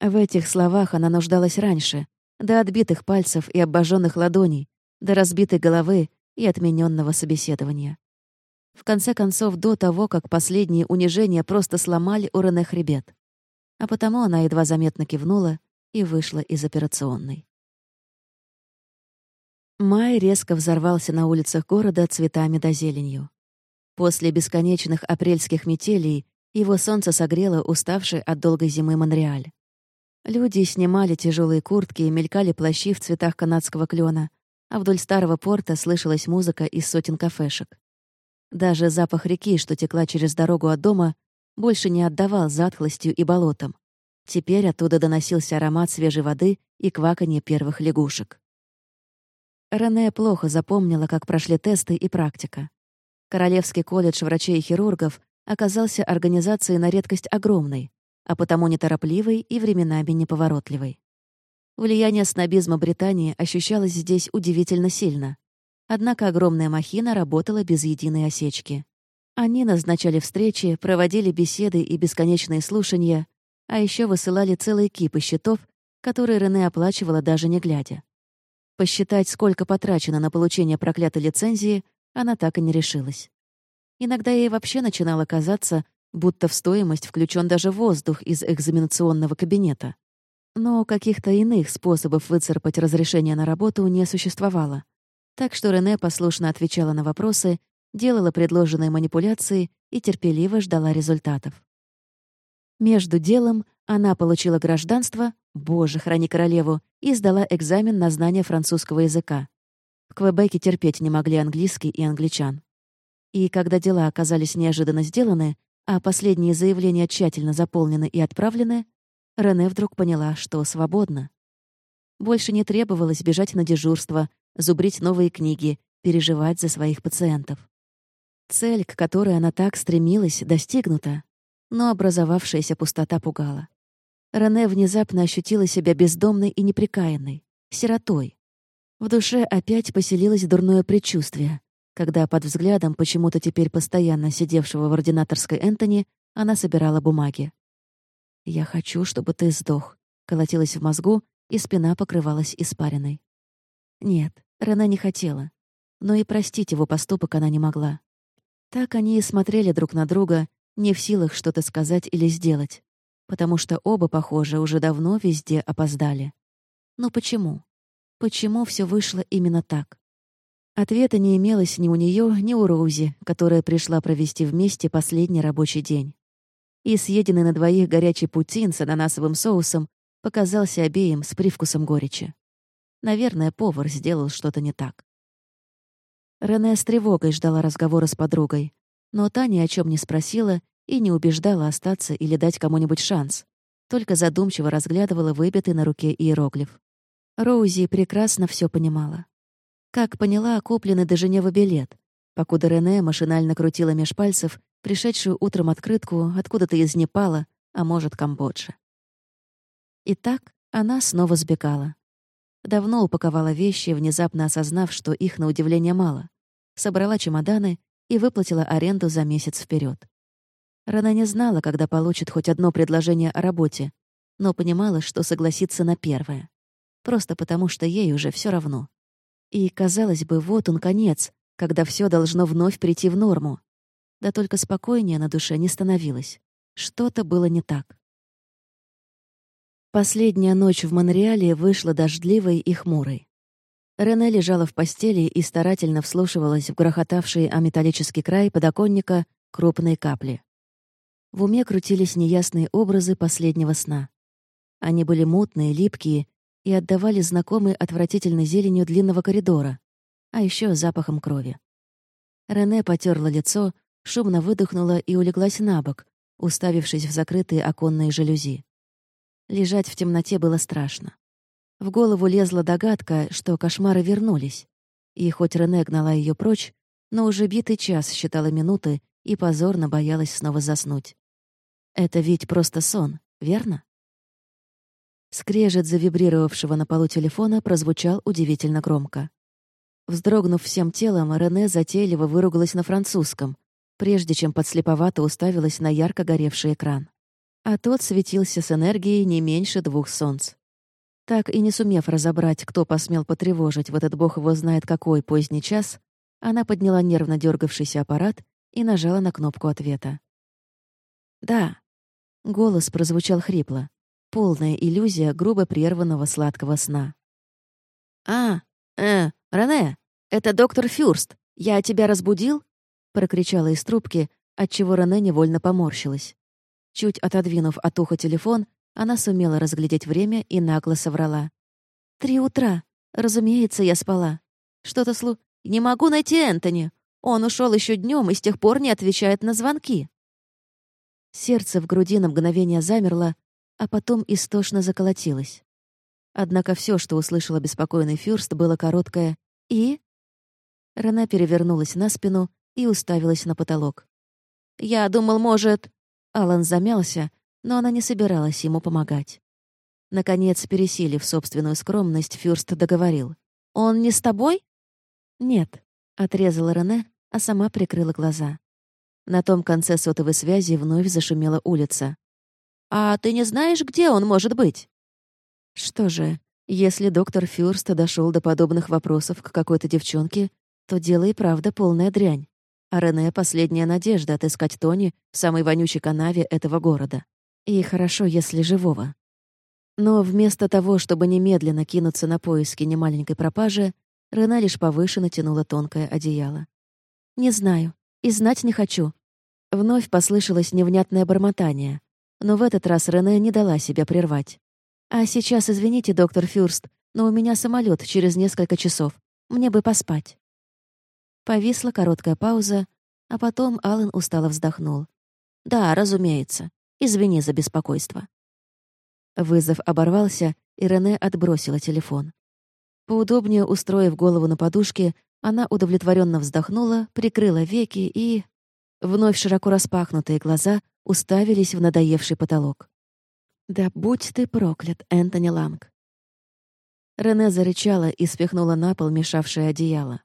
В этих словах она нуждалась раньше, до отбитых пальцев и обожженных ладоней, до разбитой головы и отмененного собеседования. В конце концов, до того, как последние унижения просто сломали у Рене хребет. А потому она едва заметно кивнула и вышла из операционной. Май резко взорвался на улицах города цветами да зеленью. После бесконечных апрельских метелей его солнце согрело уставший от долгой зимы Монреаль. Люди снимали тяжелые куртки и мелькали плащи в цветах канадского клена, а вдоль старого порта слышалась музыка из сотен кафешек. Даже запах реки, что текла через дорогу от дома, больше не отдавал затхлостью и болотом. Теперь оттуда доносился аромат свежей воды и кваканье первых лягушек. Рене плохо запомнила, как прошли тесты и практика. Королевский колледж врачей и хирургов оказался организацией на редкость огромной, а потому неторопливой и временами неповоротливой. Влияние снобизма Британии ощущалось здесь удивительно сильно. Однако огромная махина работала без единой осечки. Они назначали встречи, проводили беседы и бесконечные слушания, а еще высылали целые кипы счетов, которые Рене оплачивала даже не глядя. Посчитать, сколько потрачено на получение проклятой лицензии, она так и не решилась. Иногда ей вообще начинало казаться, будто в стоимость включен даже воздух из экзаменационного кабинета. Но каких-то иных способов выцарпать разрешение на работу не существовало. Так что Рене послушно отвечала на вопросы, делала предложенные манипуляции и терпеливо ждала результатов. Между делом она получила гражданство, боже, храни королеву, и сдала экзамен на знание французского языка. В Квебеке терпеть не могли английский и англичан. И когда дела оказались неожиданно сделаны, а последние заявления тщательно заполнены и отправлены, Рене вдруг поняла, что свободна. Больше не требовалось бежать на дежурство, зубрить новые книги, переживать за своих пациентов. Цель, к которой она так стремилась, достигнута, но образовавшаяся пустота пугала. Рене внезапно ощутила себя бездомной и неприкаянной, сиротой. В душе опять поселилось дурное предчувствие, когда под взглядом почему-то теперь постоянно сидевшего в ординаторской Энтони она собирала бумаги. «Я хочу, чтобы ты сдох», — колотилась в мозгу, и спина покрывалась испариной. Нет, Рене не хотела. Но и простить его поступок она не могла. Так они и смотрели друг на друга, не в силах что-то сказать или сделать, потому что оба, похоже, уже давно везде опоздали. Но почему? Почему все вышло именно так? Ответа не имелось ни у нее, ни у Роузи, которая пришла провести вместе последний рабочий день. И съеденный на двоих горячий путин с ананасовым соусом показался обеим с привкусом горечи. Наверное, повар сделал что-то не так. Рене с тревогой ждала разговора с подругой, но та ни о чем не спросила и не убеждала остаться или дать кому-нибудь шанс, только задумчиво разглядывала выбитый на руке иероглиф. Роузи прекрасно все понимала. Как поняла, купленный до Женевы билет, покуда Рене машинально крутила меж пальцев пришедшую утром открытку откуда-то из Непала, а может, Камбоджи. Итак, она снова сбегала. Давно упаковала вещи, внезапно осознав, что их, на удивление, мало. Собрала чемоданы и выплатила аренду за месяц вперед. Рана не знала, когда получит хоть одно предложение о работе, но понимала, что согласится на первое. Просто потому, что ей уже все равно. И, казалось бы, вот он конец, когда все должно вновь прийти в норму. Да только спокойнее на душе не становилось. Что-то было не так. Последняя ночь в Монреале вышла дождливой и хмурой. Рене лежала в постели и старательно вслушивалась в грохотавшие о металлический край подоконника крупные капли. В уме крутились неясные образы последнего сна. Они были мутные, липкие и отдавали знакомой отвратительной зеленью длинного коридора, а еще запахом крови. Рене потерла лицо, шумно выдохнула и улеглась на бок, уставившись в закрытые оконные жалюзи. Лежать в темноте было страшно. В голову лезла догадка, что кошмары вернулись. И хоть Рене гнала ее прочь, но уже битый час считала минуты и позорно боялась снова заснуть. Это ведь просто сон, верно? Скрежет завибрировавшего на полу телефона прозвучал удивительно громко. Вздрогнув всем телом, Рене затейливо выругалась на французском, прежде чем подслеповато уставилась на ярко горевший экран. А тот светился с энергией не меньше двух солнц. Так и не сумев разобрать, кто посмел потревожить в этот бог его знает какой поздний час, она подняла нервно дергавшийся аппарат и нажала на кнопку ответа. «Да», Голос прозвучал хрипло. Полная иллюзия грубо прерванного сладкого сна. «А, э, Рене, это доктор Фюрст. Я тебя разбудил?» прокричала из трубки, отчего Рене невольно поморщилась. Чуть отодвинув от уха телефон, она сумела разглядеть время и нагло соврала. «Три утра. Разумеется, я спала. Что-то слу... Не могу найти Энтони. Он ушел еще днем и с тех пор не отвечает на звонки». Сердце в груди на мгновение замерло, а потом истошно заколотилось. Однако все, что услышала беспокойный Фюрст, было короткое «И?». Рена перевернулась на спину и уставилась на потолок. «Я думал, может...» Алан замялся, но она не собиралась ему помогать. Наконец, пересилив собственную скромность, Фюрст договорил. «Он не с тобой?» «Нет», — отрезала Рене, а сама прикрыла глаза. На том конце сотовой связи вновь зашумела улица. «А ты не знаешь, где он может быть?» Что же, если доктор Фюрст дошел до подобных вопросов к какой-то девчонке, то дело и правда полная дрянь. А Рене — последняя надежда отыскать Тони в самой вонючей канаве этого города. И хорошо, если живого. Но вместо того, чтобы немедленно кинуться на поиски немаленькой пропажи, Рене лишь повыше натянула тонкое одеяло. «Не знаю и знать не хочу». Вновь послышалось невнятное бормотание, но в этот раз Рене не дала себя прервать. «А сейчас, извините, доктор Фюрст, но у меня самолет через несколько часов. Мне бы поспать». Повисла короткая пауза, а потом Аллен устало вздохнул. «Да, разумеется. Извини за беспокойство». Вызов оборвался, и Рене отбросила телефон. Поудобнее устроив голову на подушке, она удовлетворенно вздохнула, прикрыла веки и... Вновь широко распахнутые глаза уставились в надоевший потолок. «Да будь ты проклят, Энтони Ланг!» Рене зарычала и спихнула на пол мешавшее одеяло.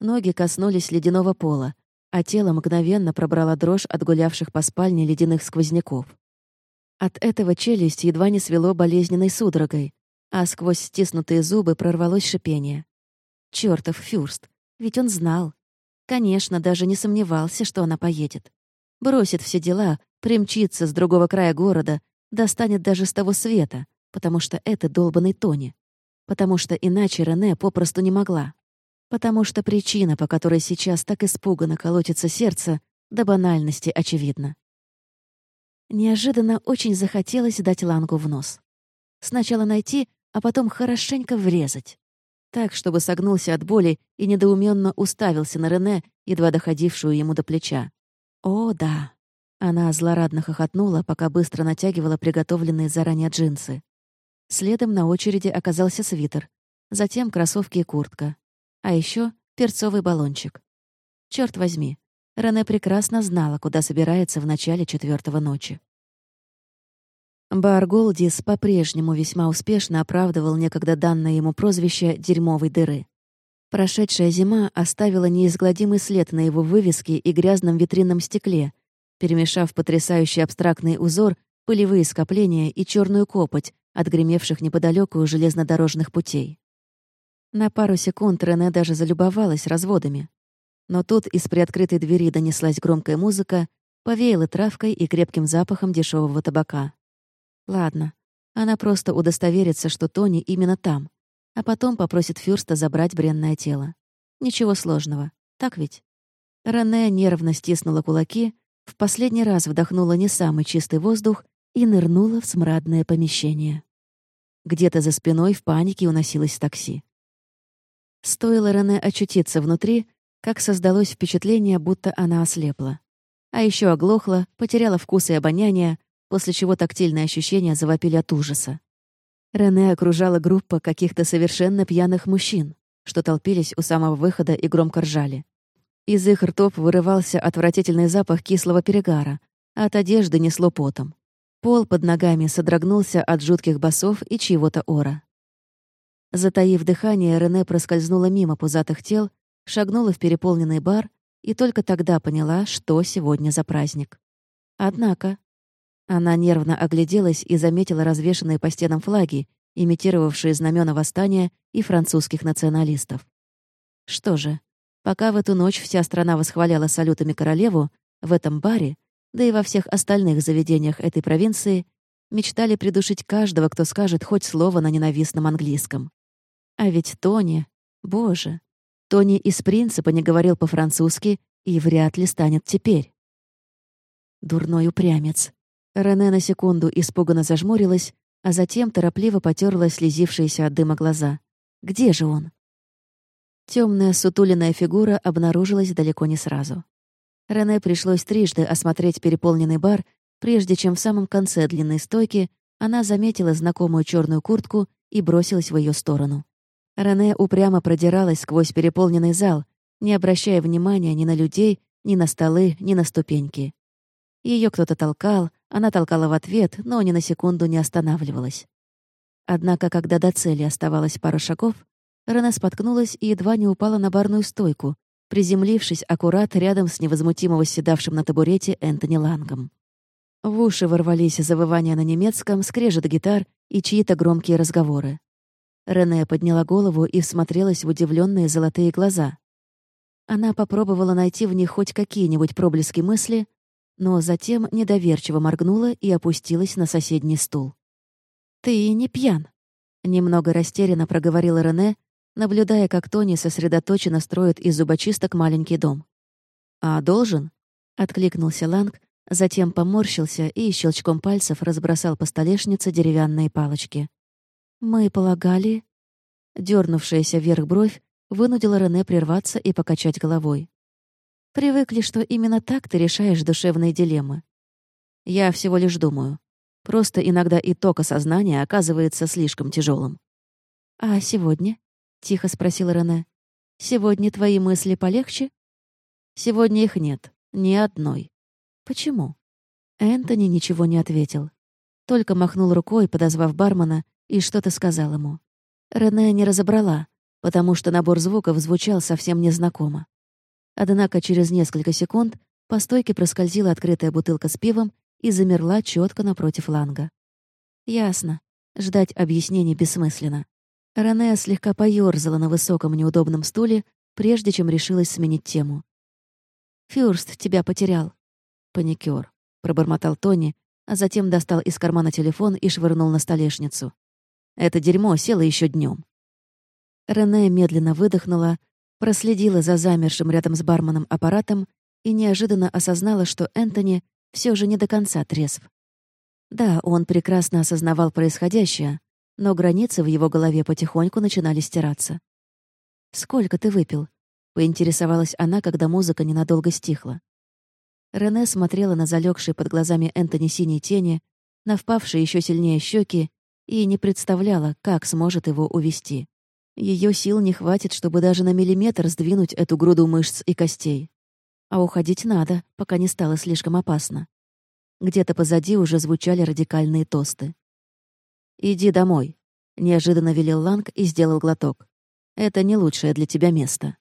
Ноги коснулись ледяного пола, а тело мгновенно пробрало дрожь от гулявших по спальне ледяных сквозняков. От этого челюсть едва не свело болезненной судорогой, а сквозь стиснутые зубы прорвалось шипение. Чёртов Фюрст. Ведь он знал. Конечно, даже не сомневался, что она поедет. Бросит все дела, примчится с другого края города, достанет даже с того света, потому что это долбанный Тони. Потому что иначе Рене попросту не могла. Потому что причина, по которой сейчас так испуганно колотится сердце, до банальности очевидна. Неожиданно очень захотелось дать Лангу в нос. Сначала найти, а потом хорошенько врезать так, чтобы согнулся от боли и недоуменно уставился на Рене, едва доходившую ему до плеча. «О, да!» Она злорадно хохотнула, пока быстро натягивала приготовленные заранее джинсы. Следом на очереди оказался свитер, затем кроссовки и куртка. А еще перцовый баллончик. Черт возьми, Рене прекрасно знала, куда собирается в начале четвертого ночи. Бар Голдис по-прежнему весьма успешно оправдывал некогда данное ему прозвище «дерьмовой дыры». Прошедшая зима оставила неизгладимый след на его вывеске и грязном витринном стекле, перемешав потрясающий абстрактный узор, пылевые скопления и черную копоть, отгремевших неподалеку железнодорожных путей. На пару секунд Рене даже залюбовалась разводами. Но тут из приоткрытой двери донеслась громкая музыка, повеяла травкой и крепким запахом дешевого табака. Ладно, она просто удостоверится, что Тони именно там, а потом попросит Фюрста забрать бренное тело. Ничего сложного, так ведь? Рене нервно стиснула кулаки, в последний раз вдохнула не самый чистый воздух и нырнула в смрадное помещение. Где-то за спиной в панике уносилось такси. Стоило Рене очутиться внутри, как создалось впечатление, будто она ослепла. А еще оглохла, потеряла вкус и обоняние, после чего тактильные ощущения завопили от ужаса. Рене окружала группа каких-то совершенно пьяных мужчин, что толпились у самого выхода и громко ржали. Из их ртов вырывался отвратительный запах кислого перегара, а от одежды несло потом. Пол под ногами содрогнулся от жутких басов и чьего-то ора. Затаив дыхание, Рене проскользнула мимо пузатых тел, шагнула в переполненный бар и только тогда поняла, что сегодня за праздник. Однако она нервно огляделась и заметила развешанные по стенам флаги, имитировавшие знамена восстания и французских националистов. Что же, пока в эту ночь вся страна восхваляла салютами королеву, в этом баре, да и во всех остальных заведениях этой провинции, мечтали придушить каждого, кто скажет хоть слово на ненавистном английском. А ведь Тони... Боже! Тони из принципа не говорил по-французски и вряд ли станет теперь. Дурной упрямец. Рене на секунду испуганно зажмурилась, а затем торопливо потерла слезившиеся от дыма глаза. «Где же он?» Темная сутуленная фигура обнаружилась далеко не сразу. Рене пришлось трижды осмотреть переполненный бар, прежде чем в самом конце длинной стойки она заметила знакомую черную куртку и бросилась в ее сторону. Рене упрямо продиралась сквозь переполненный зал, не обращая внимания ни на людей, ни на столы, ни на ступеньки. Ее кто-то толкал, она толкала в ответ, но ни на секунду не останавливалась. Однако, когда до цели оставалось пара шагов, Рене споткнулась и едва не упала на барную стойку, приземлившись аккурат рядом с невозмутимо восседавшим на табурете Энтони Лангом. В уши ворвались завывания на немецком, скрежет гитар и чьи-то громкие разговоры. Рене подняла голову и всмотрелась в удивленные золотые глаза. Она попробовала найти в них хоть какие-нибудь проблески мысли, но затем недоверчиво моргнула и опустилась на соседний стул. «Ты не пьян», — немного растерянно проговорила Рене, наблюдая, как Тони сосредоточенно строит из зубочисток маленький дом. «А должен?» — откликнулся Ланг, затем поморщился и щелчком пальцев разбросал по столешнице деревянные палочки. «Мы полагали...» Дёрнувшаяся вверх бровь вынудила Рене прерваться и покачать головой. Привыкли, что именно так ты решаешь душевные дилеммы. Я всего лишь думаю. Просто иногда итог осознания оказывается слишком тяжелым. «А сегодня?» — тихо спросила Рене. «Сегодня твои мысли полегче?» «Сегодня их нет. Ни одной». «Почему?» Энтони ничего не ответил. Только махнул рукой, подозвав бармена, и что-то сказал ему. Рене не разобрала, потому что набор звуков звучал совсем незнакомо. Однако через несколько секунд по стойке проскользила открытая бутылка с пивом и замерла четко напротив ланга. Ясно. Ждать объяснений бессмысленно. Рене слегка поёрзала на высоком неудобном стуле, прежде чем решилась сменить тему. «Фюрст тебя потерял». «Паникёр», — пробормотал Тони, а затем достал из кармана телефон и швырнул на столешницу. «Это дерьмо село еще днем. Рене медленно выдохнула, проследила за замершим рядом с барменом аппаратом и неожиданно осознала, что Энтони все же не до конца трезв. Да, он прекрасно осознавал происходящее, но границы в его голове потихоньку начинали стираться. «Сколько ты выпил?» — поинтересовалась она, когда музыка ненадолго стихла. Рене смотрела на залегшие под глазами Энтони синие тени, на впавшие еще сильнее щеки и не представляла, как сможет его увести. Ее сил не хватит, чтобы даже на миллиметр сдвинуть эту груду мышц и костей. А уходить надо, пока не стало слишком опасно. Где-то позади уже звучали радикальные тосты. «Иди домой», — неожиданно велел Ланг и сделал глоток. «Это не лучшее для тебя место».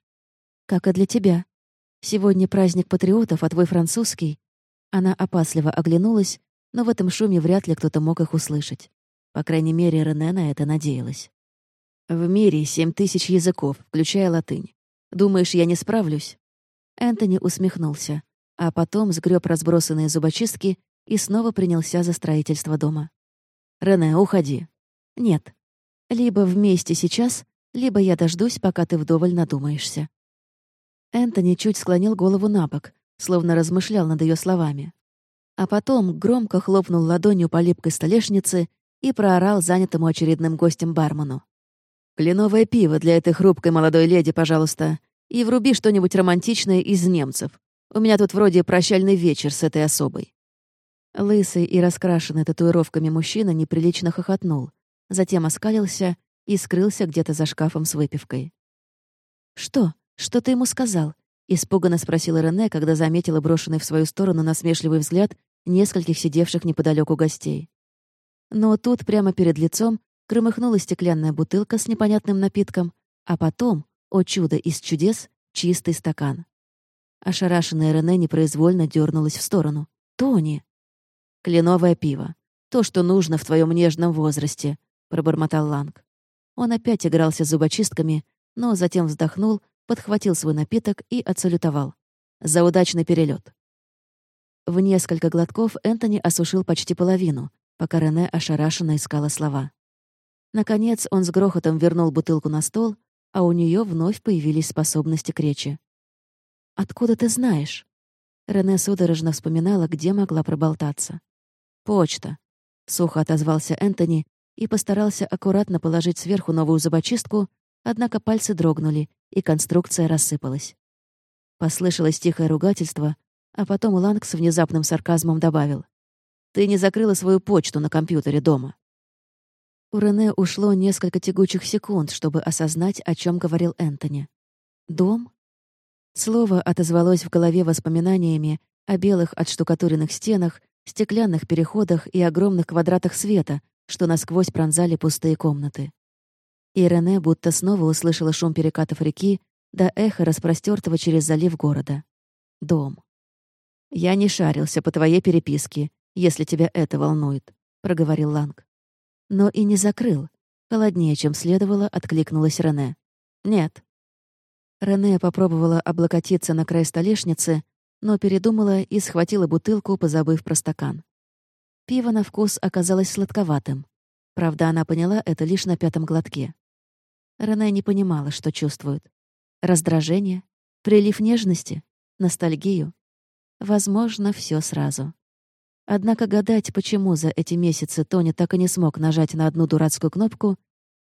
«Как и для тебя. Сегодня праздник патриотов, а твой французский...» Она опасливо оглянулась, но в этом шуме вряд ли кто-то мог их услышать. По крайней мере, Рене на это надеялась. В мире семь тысяч языков, включая латынь. Думаешь, я не справлюсь?» Энтони усмехнулся, а потом сгреб разбросанные зубочистки и снова принялся за строительство дома. «Рене, уходи». «Нет. Либо вместе сейчас, либо я дождусь, пока ты вдоволь надумаешься». Энтони чуть склонил голову на бок, словно размышлял над ее словами. А потом громко хлопнул ладонью по липкой столешнице и проорал занятому очередным гостем бармену. Кленовое пиво для этой хрупкой молодой леди, пожалуйста. И вруби что-нибудь романтичное из немцев. У меня тут вроде прощальный вечер с этой особой». Лысый и раскрашенный татуировками мужчина неприлично хохотнул, затем оскалился и скрылся где-то за шкафом с выпивкой. «Что? Что ты ему сказал?» — испуганно спросила Рене, когда заметила брошенный в свою сторону насмешливый взгляд нескольких сидевших неподалеку гостей. Но тут, прямо перед лицом, громыхнула стеклянная бутылка с непонятным напитком, а потом, о чудо из чудес, чистый стакан. Ошарашенная Рене непроизвольно дернулась в сторону. «Тони!» «Кленовое пиво. То, что нужно в твоем нежном возрасте», — пробормотал Ланг. Он опять игрался зубочистками, но затем вздохнул, подхватил свой напиток и отсалютовал. «За удачный перелет. В несколько глотков Энтони осушил почти половину, пока Рене ошарашенно искала слова. Наконец он с грохотом вернул бутылку на стол, а у нее вновь появились способности к речи. «Откуда ты знаешь?» Рене судорожно вспоминала, где могла проболтаться. «Почта», — сухо отозвался Энтони и постарался аккуратно положить сверху новую зубочистку, однако пальцы дрогнули, и конструкция рассыпалась. Послышалось тихое ругательство, а потом Ланг с внезапным сарказмом добавил. «Ты не закрыла свою почту на компьютере дома». У Рене ушло несколько тягучих секунд, чтобы осознать, о чем говорил Энтони. «Дом?» Слово отозвалось в голове воспоминаниями о белых отштукатуренных стенах, стеклянных переходах и огромных квадратах света, что насквозь пронзали пустые комнаты. И Рене будто снова услышала шум перекатов реки до эхо распростертого через залив города. Дом. «Я не шарился по твоей переписке, если тебя это волнует», — проговорил Ланг но и не закрыл. Холоднее, чем следовало, откликнулась Рене. «Нет». Рене попробовала облокотиться на край столешницы, но передумала и схватила бутылку, позабыв про стакан. Пиво на вкус оказалось сладковатым. Правда, она поняла это лишь на пятом глотке. Рене не понимала, что чувствует. Раздражение? Прилив нежности? Ностальгию? Возможно, все сразу. Однако гадать, почему за эти месяцы Тони так и не смог нажать на одну дурацкую кнопку,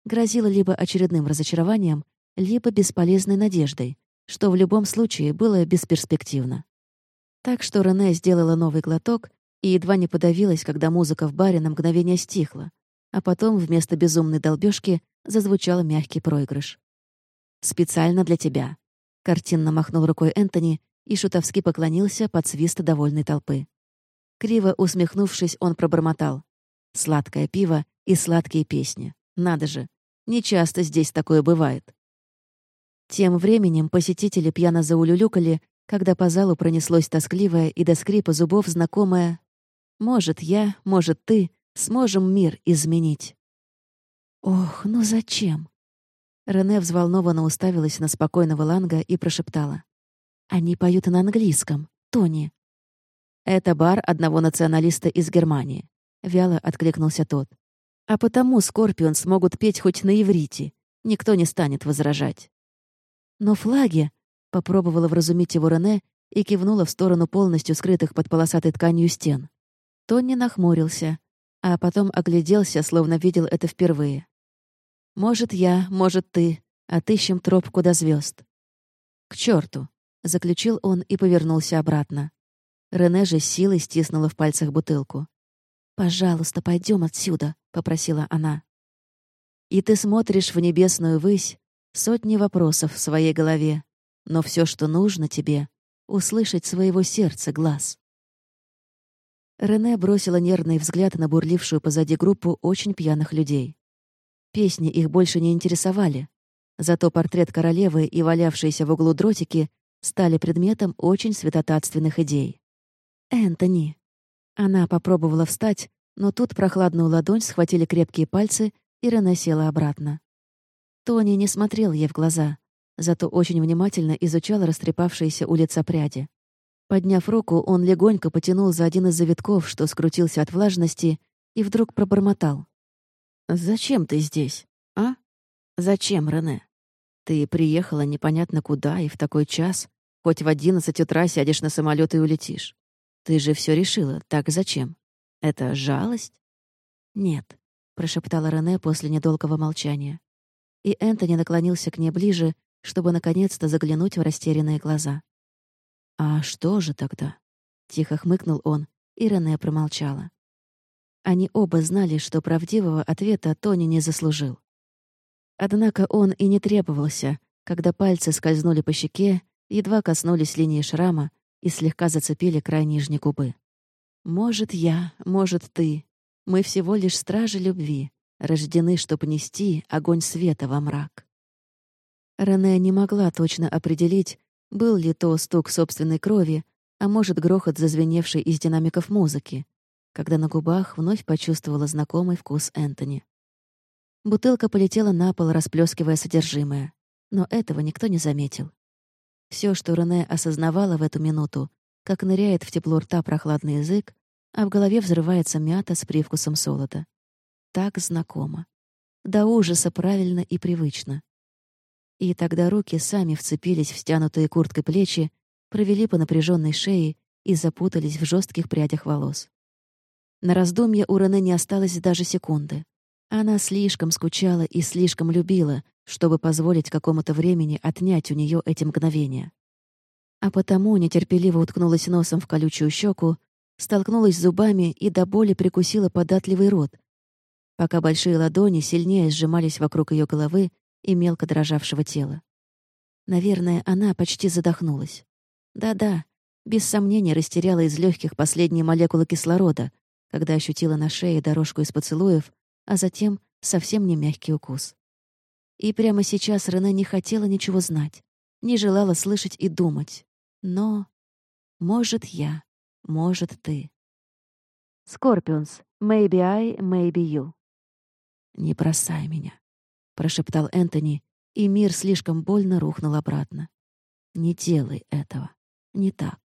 грозило либо очередным разочарованием, либо бесполезной надеждой, что в любом случае было бесперспективно. Так что Рене сделала новый глоток и едва не подавилась, когда музыка в баре на мгновение стихла, а потом вместо безумной долбёжки зазвучал мягкий проигрыш. «Специально для тебя», — картинно махнул рукой Энтони и шутовски поклонился под свист довольной толпы. Криво усмехнувшись, он пробормотал. «Сладкое пиво и сладкие песни. Надо же, нечасто здесь такое бывает». Тем временем посетители пьяно заулюлюкали, когда по залу пронеслось тоскливое и до скрипа зубов знакомое «Может, я, может, ты сможем мир изменить». «Ох, ну зачем?» Рене взволнованно уставилась на спокойного Ланга и прошептала. «Они поют на английском, Тони. «Это бар одного националиста из Германии», — вяло откликнулся тот. «А потому Скорпион смогут петь хоть на иврите. Никто не станет возражать». «Но флаги...» — попробовала вразумить его Рене и кивнула в сторону полностью скрытых под полосатой тканью стен. Тони нахмурился, а потом огляделся, словно видел это впервые. «Может, я, может, ты. Отыщем тропку до звезд. «К черту! заключил он и повернулся обратно. Рене же силой стиснула в пальцах бутылку. «Пожалуйста, пойдем отсюда», — попросила она. «И ты смотришь в небесную высь, сотни вопросов в своей голове, но все, что нужно тебе — услышать своего сердца глаз». Рене бросила нервный взгляд на бурлившую позади группу очень пьяных людей. Песни их больше не интересовали, зато портрет королевы и валявшиеся в углу дротики стали предметом очень святотатственных идей. «Энтони!» Она попробовала встать, но тут прохладную ладонь схватили крепкие пальцы, и Рене села обратно. Тони не смотрел ей в глаза, зато очень внимательно изучал растрепавшиеся у лица пряди. Подняв руку, он легонько потянул за один из завитков, что скрутился от влажности, и вдруг пробормотал. «Зачем ты здесь, а? Зачем, Рене? Ты приехала непонятно куда и в такой час, хоть в одиннадцать утра сядешь на самолет и улетишь. Ты же все решила, так зачем? Это жалость?» «Нет», — прошептала Рене после недолгого молчания. И Энтони наклонился к ней ближе, чтобы наконец-то заглянуть в растерянные глаза. «А что же тогда?» — тихо хмыкнул он, и Рене промолчала. Они оба знали, что правдивого ответа Тони не заслужил. Однако он и не требовался, когда пальцы скользнули по щеке, едва коснулись линии шрама и слегка зацепили край нижней губы. «Может, я, может, ты. Мы всего лишь стражи любви, рождены, чтобы нести огонь света во мрак». Рене не могла точно определить, был ли то стук собственной крови, а может, грохот зазвеневший из динамиков музыки, когда на губах вновь почувствовала знакомый вкус Энтони. Бутылка полетела на пол, расплескивая содержимое, но этого никто не заметил. Все, что Рене осознавала в эту минуту, как ныряет в тепло рта прохладный язык, а в голове взрывается мята с привкусом солода. Так знакомо. До ужаса правильно и привычно. И тогда руки сами вцепились в стянутые курткой плечи, провели по напряженной шее и запутались в жестких прядях волос. На раздумье у Рене не осталось даже секунды. Она слишком скучала и слишком любила, чтобы позволить какому-то времени отнять у нее эти мгновения. А потому нетерпеливо уткнулась носом в колючую щеку, столкнулась зубами и до боли прикусила податливый рот, пока большие ладони сильнее сжимались вокруг ее головы и мелко дрожавшего тела. Наверное, она почти задохнулась. Да-да, без сомнения растеряла из легких последние молекулы кислорода, когда ощутила на шее дорожку из поцелуев, а затем совсем не мягкий укус. И прямо сейчас Рене не хотела ничего знать, не желала слышать и думать. Но, может, я, может, ты. Скорпионс, maybe I, maybe you. Не бросай меня прошептал Энтони, и мир слишком больно рухнул обратно. Не делай этого. Не так.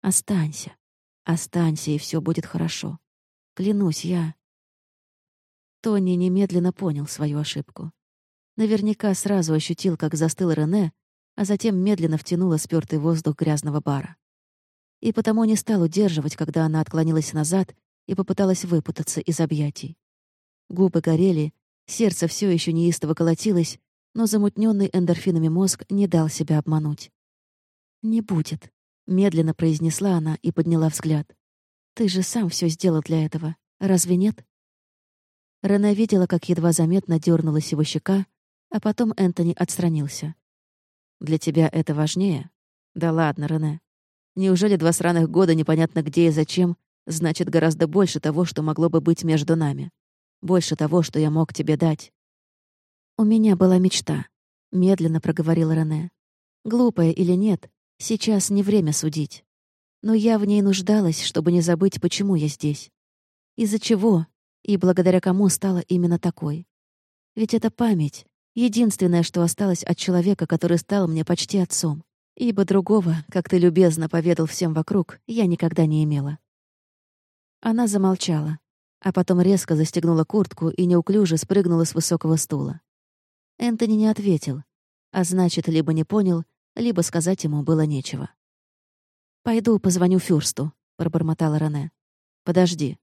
Останься. Останься, и все будет хорошо. Клянусь, я... Тони немедленно понял свою ошибку. Наверняка сразу ощутил, как застыл Рене, а затем медленно втянула спёртый воздух грязного бара. И потому не стал удерживать, когда она отклонилась назад и попыталась выпутаться из объятий. Губы горели, Сердце все еще неистово колотилось, но замутненный эндорфинами мозг не дал себя обмануть. «Не будет», — медленно произнесла она и подняла взгляд. «Ты же сам все сделал для этого, разве нет?» Рене видела, как едва заметно дернулась его щека, а потом Энтони отстранился. «Для тебя это важнее?» «Да ладно, Рене. Неужели два сраных года непонятно где и зачем значит гораздо больше того, что могло бы быть между нами?» Больше того, что я мог тебе дать. «У меня была мечта», — медленно проговорил Рене. «Глупая или нет, сейчас не время судить. Но я в ней нуждалась, чтобы не забыть, почему я здесь. Из-за чего и благодаря кому стала именно такой. Ведь это память, единственное, что осталось от человека, который стал мне почти отцом. Ибо другого, как ты любезно поведал всем вокруг, я никогда не имела». Она замолчала, а потом резко застегнула куртку и неуклюже спрыгнула с высокого стула. Энтони не ответил, а значит, либо не понял, либо сказать ему было нечего. «Пойду позвоню Фюрсту», — пробормотала Рене. «Подожди».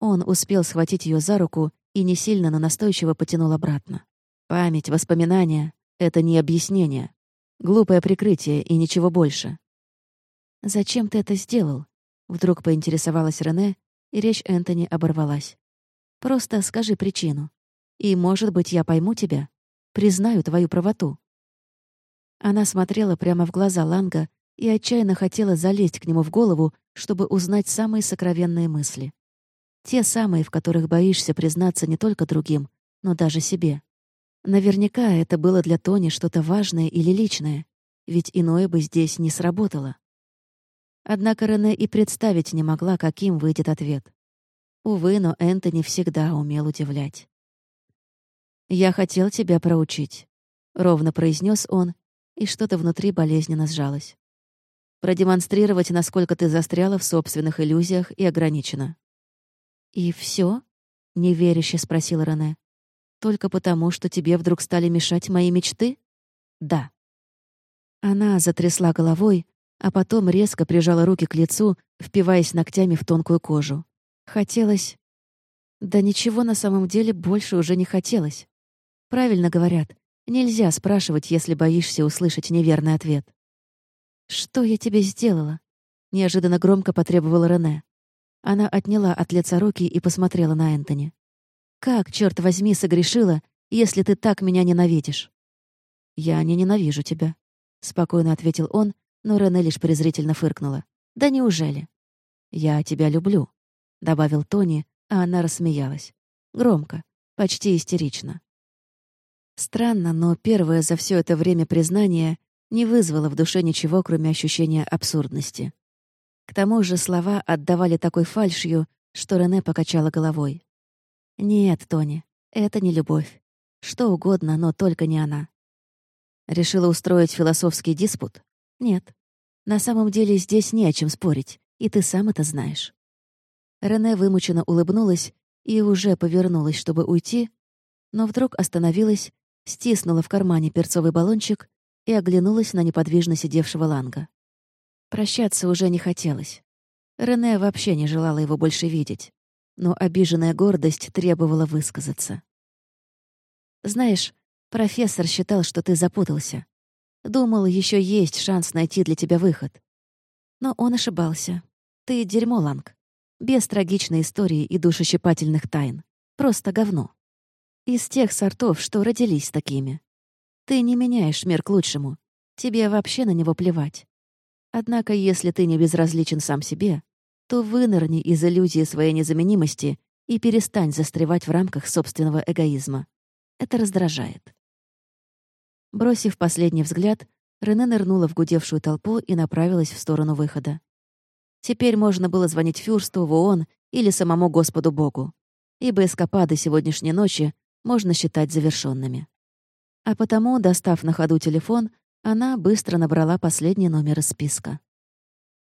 Он успел схватить ее за руку и не сильно, но настойчиво потянул обратно. Память, воспоминания — это не объяснение. Глупое прикрытие и ничего больше. «Зачем ты это сделал?» — вдруг поинтересовалась Рене, и речь Энтони оборвалась. Просто скажи причину. И, может быть, я пойму тебя. Признаю твою правоту». Она смотрела прямо в глаза Ланга и отчаянно хотела залезть к нему в голову, чтобы узнать самые сокровенные мысли. Те самые, в которых боишься признаться не только другим, но даже себе. Наверняка это было для Тони что-то важное или личное, ведь иное бы здесь не сработало. Однако Рене и представить не могла, каким выйдет ответ. Увы, но Энтони всегда умел удивлять. «Я хотел тебя проучить», — ровно произнес он, и что-то внутри болезненно сжалось. «Продемонстрировать, насколько ты застряла в собственных иллюзиях и ограничена». «И все? неверяще спросила Рене. «Только потому, что тебе вдруг стали мешать мои мечты?» «Да». Она затрясла головой, а потом резко прижала руки к лицу, впиваясь ногтями в тонкую кожу. Хотелось... Да ничего на самом деле больше уже не хотелось. Правильно говорят, нельзя спрашивать, если боишься услышать неверный ответ. «Что я тебе сделала?» — неожиданно громко потребовала Рене. Она отняла от лица руки и посмотрела на Энтони. «Как, черт возьми, согрешила, если ты так меня ненавидишь?» «Я не ненавижу тебя», — спокойно ответил он, но Рене лишь презрительно фыркнула. «Да неужели?» «Я тебя люблю», — добавил Тони, а она рассмеялась. Громко, почти истерично. Странно, но первое за все это время признание не вызвало в душе ничего, кроме ощущения абсурдности. К тому же слова отдавали такой фальшью, что Рене покачала головой. «Нет, Тони, это не любовь. Что угодно, но только не она». Решила устроить философский диспут? Нет. На самом деле здесь не о чем спорить, и ты сам это знаешь». Рене вымученно улыбнулась и уже повернулась, чтобы уйти, но вдруг остановилась, стиснула в кармане перцовый баллончик и оглянулась на неподвижно сидевшего Ланга. Прощаться уже не хотелось. Рене вообще не желала его больше видеть, но обиженная гордость требовала высказаться. «Знаешь, профессор считал, что ты запутался. Думал, еще есть шанс найти для тебя выход. Но он ошибался. Ты дерьмо, Ланг. Без трагичной истории и душещипательных тайн. Просто говно. Из тех сортов, что родились такими. Ты не меняешь мир к лучшему. Тебе вообще на него плевать. Однако, если ты не безразличен сам себе, то вынырни из иллюзии своей незаменимости и перестань застревать в рамках собственного эгоизма. Это раздражает. Бросив последний взгляд, Рене нырнула в гудевшую толпу и направилась в сторону выхода. Теперь можно было звонить Фюрсту, в ООН или самому Господу Богу, ибо эскапады сегодняшней ночи можно считать завершенными. А потому, достав на ходу телефон, она быстро набрала последний номер из списка.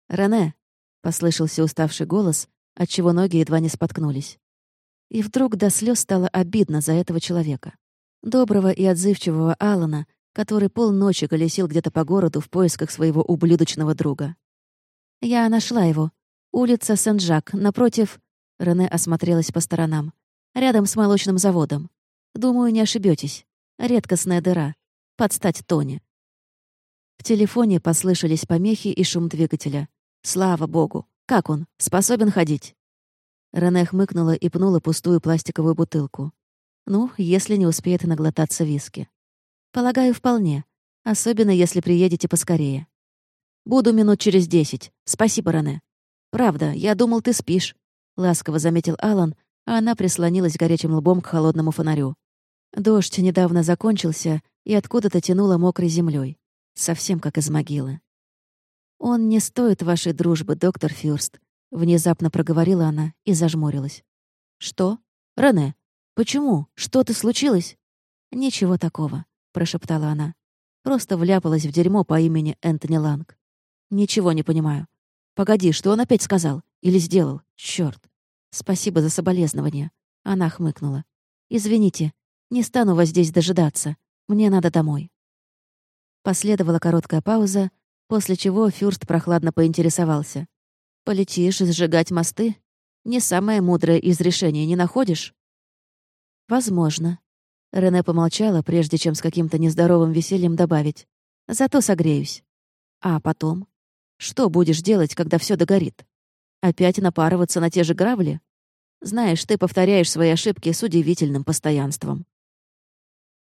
«Рене», — послышался уставший голос, отчего ноги едва не споткнулись. И вдруг до слез стало обидно за этого человека. Доброго и отзывчивого Алана, который полночи колесил где-то по городу в поисках своего ублюдочного друга. «Я нашла его. Улица Сен-Жак, напротив...» Рене осмотрелась по сторонам. «Рядом с молочным заводом. Думаю, не ошибетесь. Редкостная дыра. Под стать Тони». В телефоне послышались помехи и шум двигателя. «Слава богу! Как он? Способен ходить?» Рене хмыкнула и пнула пустую пластиковую бутылку. Ну, если не успеет наглотаться виски. Полагаю, вполне. Особенно, если приедете поскорее. Буду минут через десять. Спасибо, Рене. Правда, я думал, ты спишь. Ласково заметил Алан, а она прислонилась горячим лбом к холодному фонарю. Дождь недавно закончился и откуда-то тянуло мокрой землей, совсем как из могилы. «Он не стоит вашей дружбы, доктор Фюрст», — внезапно проговорила она и зажмурилась. «Что? Рене, «Почему? Что-то случилось?» «Ничего такого», — прошептала она. «Просто вляпалась в дерьмо по имени Энтони Ланг. Ничего не понимаю. Погоди, что он опять сказал? Или сделал? Чёрт. Спасибо за соболезнование». Она хмыкнула. «Извините, не стану вас здесь дожидаться. Мне надо домой». Последовала короткая пауза, после чего Фюрст прохладно поинтересовался. «Полетишь сжигать мосты? Не самое мудрое из решений, не находишь?» «Возможно». Рене помолчала, прежде чем с каким-то нездоровым весельем добавить. «Зато согреюсь». «А потом? Что будешь делать, когда все догорит? Опять напарываться на те же грабли?» Знаешь, ты повторяешь свои ошибки с удивительным постоянством».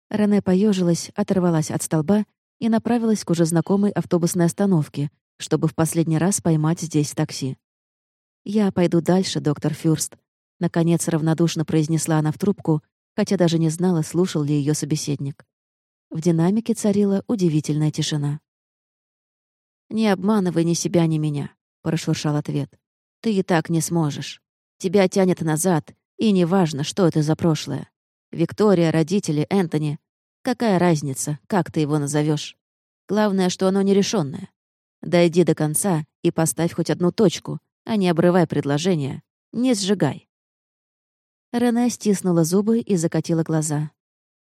Рене поежилась, оторвалась от столба и направилась к уже знакомой автобусной остановке, чтобы в последний раз поймать здесь такси. «Я пойду дальше, доктор Фюрст», — наконец равнодушно произнесла она в трубку, хотя даже не знала, слушал ли ее собеседник. В динамике царила удивительная тишина. «Не обманывай ни себя, ни меня», — прошуршал ответ. «Ты и так не сможешь. Тебя тянет назад, и неважно, что это за прошлое. Виктория, родители, Энтони. Какая разница, как ты его назовешь? Главное, что оно нерешенное. Дойди до конца и поставь хоть одну точку, а не обрывай предложение. Не сжигай. Рене стиснула зубы и закатила глаза.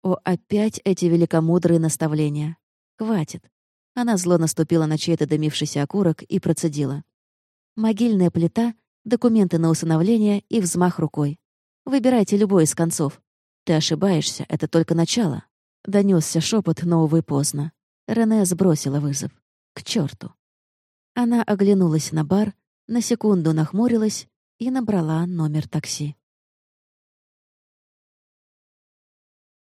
О, опять эти великомудрые наставления. Хватит. Она зло наступила на чей-то дымившийся окурок и процедила. Могильная плита, документы на усыновление и взмах рукой. Выбирайте любой из концов. Ты ошибаешься, это только начало. Донесся шепот, но, увы, поздно. Рене сбросила вызов. К черту. Она оглянулась на бар, на секунду нахмурилась и набрала номер такси.